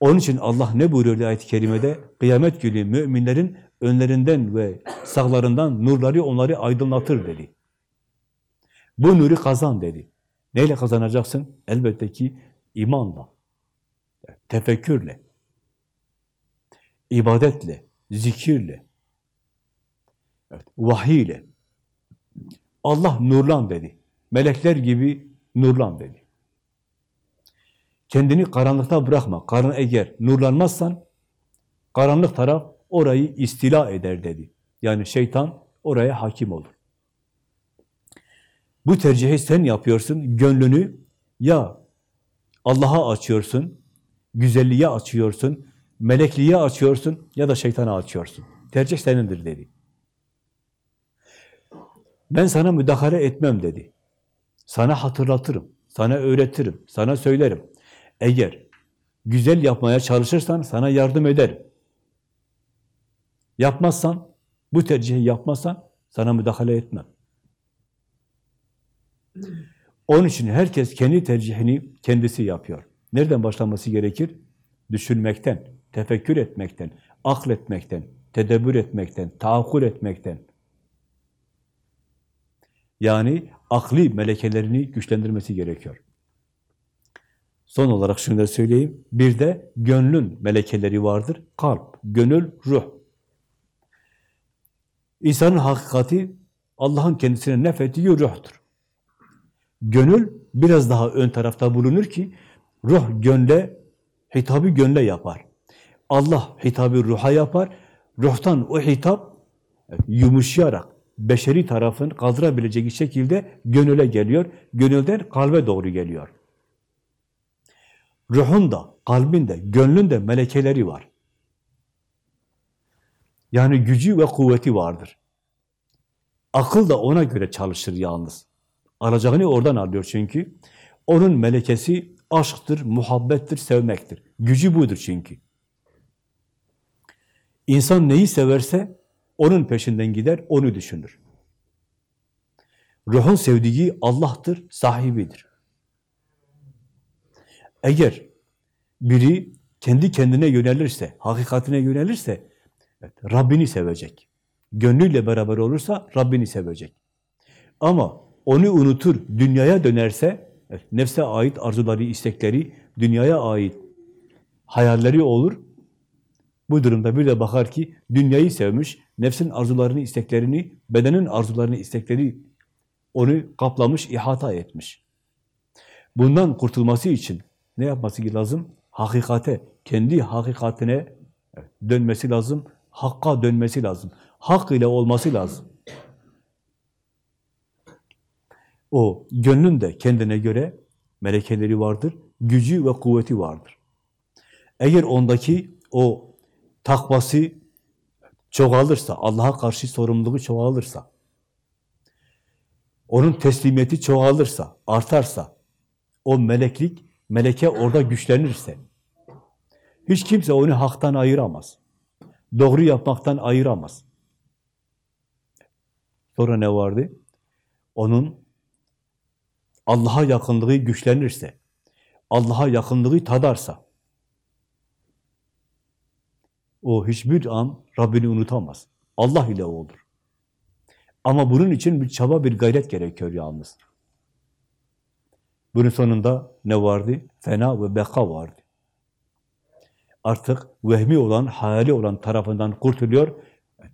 Onun için Allah ne buyuruyor ayet-i kerimede? Kıyamet günü müminlerin önlerinden ve sağlarından nurları onları aydınlatır dedi. Bu nuru kazan dedi. Neyle kazanacaksın? Elbette ki imanla, tefekkürle, ibadetle, zikirle, evet, vahiyle. Allah nurlan dedi. Melekler gibi nurlan dedi. Kendini karanlıkta bırakma. Karan eğer nurlanmazsan karanlık taraf orayı istila eder dedi. Yani şeytan oraya hakim olur. Bu tercihi sen yapıyorsun. Gönlünü ya Allah'a açıyorsun, güzelliğe açıyorsun, melekliğe açıyorsun ya da şeytana açıyorsun. Tercih senindir dedi. Ben sana müdahale etmem dedi. Sana hatırlatırım, sana öğretirim, sana söylerim. Eğer güzel yapmaya çalışırsan sana yardım ederim. Yapmazsan, bu tercihi yapmazsan sana müdahale etmem. Onun için herkes kendi tercihini kendisi yapıyor. Nereden başlaması gerekir? Düşünmekten, tefekkür etmekten, akletmekten, tedebbür etmekten, taakkul etmekten. Yani akli melekelerini güçlendirmesi gerekiyor. Son olarak şunu da söyleyeyim. Bir de gönlün melekeleri vardır. Kalp, gönül, ruh. İnsanın hakikati Allah'ın kendisine nefettiği ruhtur. Gönül biraz daha ön tarafta bulunur ki ruh gönle, hitabı gönle yapar. Allah hitabı ruha yapar. Ruhtan o hitap yumuşayarak beşeri tarafın kaldırabileceği şekilde gönüle geliyor. Gönülden kalbe doğru geliyor. Ruhun da, kalbin de, gönlün de melekeleri var. Yani gücü ve kuvveti vardır. Akıl da ona göre çalışır yalnız. Alacağını oradan alıyor çünkü. Onun melekesi aşktır, muhabbettir, sevmektir. Gücü budur çünkü. İnsan neyi severse onun peşinden gider, onu düşünür. Ruhun sevdiği Allah'tır, sahibidir. Eğer biri kendi kendine yönelirse, hakikatine yönelirse, evet, Rabbini sevecek. Gönlüyle beraber olursa Rabbini sevecek. Ama onu unutur, dünyaya dönerse, evet, nefse ait arzuları, istekleri, dünyaya ait hayalleri olur. Bu durumda bir de bakar ki dünyayı sevmiş, nefsin arzularını, isteklerini, bedenin arzularını, istekleri onu kaplamış, ihata etmiş. Bundan kurtulması için ne yapması lazım? Hakikate, kendi hakikatine dönmesi lazım, hakka dönmesi lazım. Hak ile olması lazım. O gönlün de kendine göre melekeleri vardır, gücü ve kuvveti vardır. Eğer ondaki o takvası çoğalırsa, Allah'a karşı sorumluluğu çoğalırsa, onun teslimiyeti çoğalırsa, artarsa, o meleklik, meleke orada güçlenirse, hiç kimse onu haktan ayıramaz. Doğru yapmaktan ayıramaz. Sonra ne vardı? Onun Allah'a yakınlığı güçlenirse, Allah'a yakınlığı tadarsa, o hiçbir an Rabbini unutamaz. Allah ile olur. Ama bunun için bir çaba, bir gayret gerekiyor yalnız. Bunun sonunda ne vardı? Fena ve beka vardı. Artık vehmi olan, hayali olan tarafından kurtuluyor,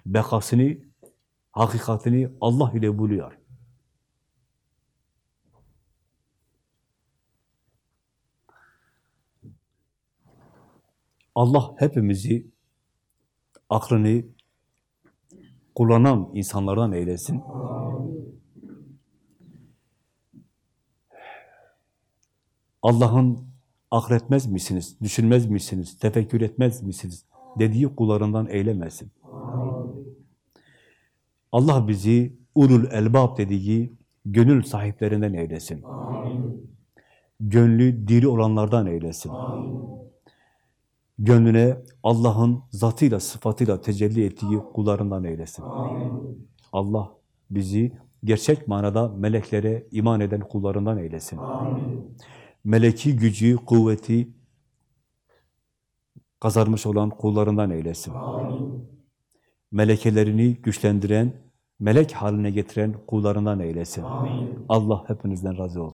bekasını, hakikatini Allah ile buluyor. Allah hepimizi aklını kullanan insanlardan eylesin. Allah'ın akretmez misiniz, düşünmez misiniz, tefekkür etmez misiniz dediği kullarından eylemesin. Allah bizi ulul elbab dediği gönül sahiplerinden eylesin. Gönlü diri olanlardan eylesin. Gönlüne Allah'ın zatıyla, sıfatıyla tecelli ettiği kullarından eylesin. Allah bizi gerçek manada meleklere iman eden kullarından eylesin. Meleki gücü, kuvveti kazanmış olan kullarından eylesin. Melekelerini güçlendiren, melek haline getiren kullarından eylesin. Allah hepinizden razı olsun.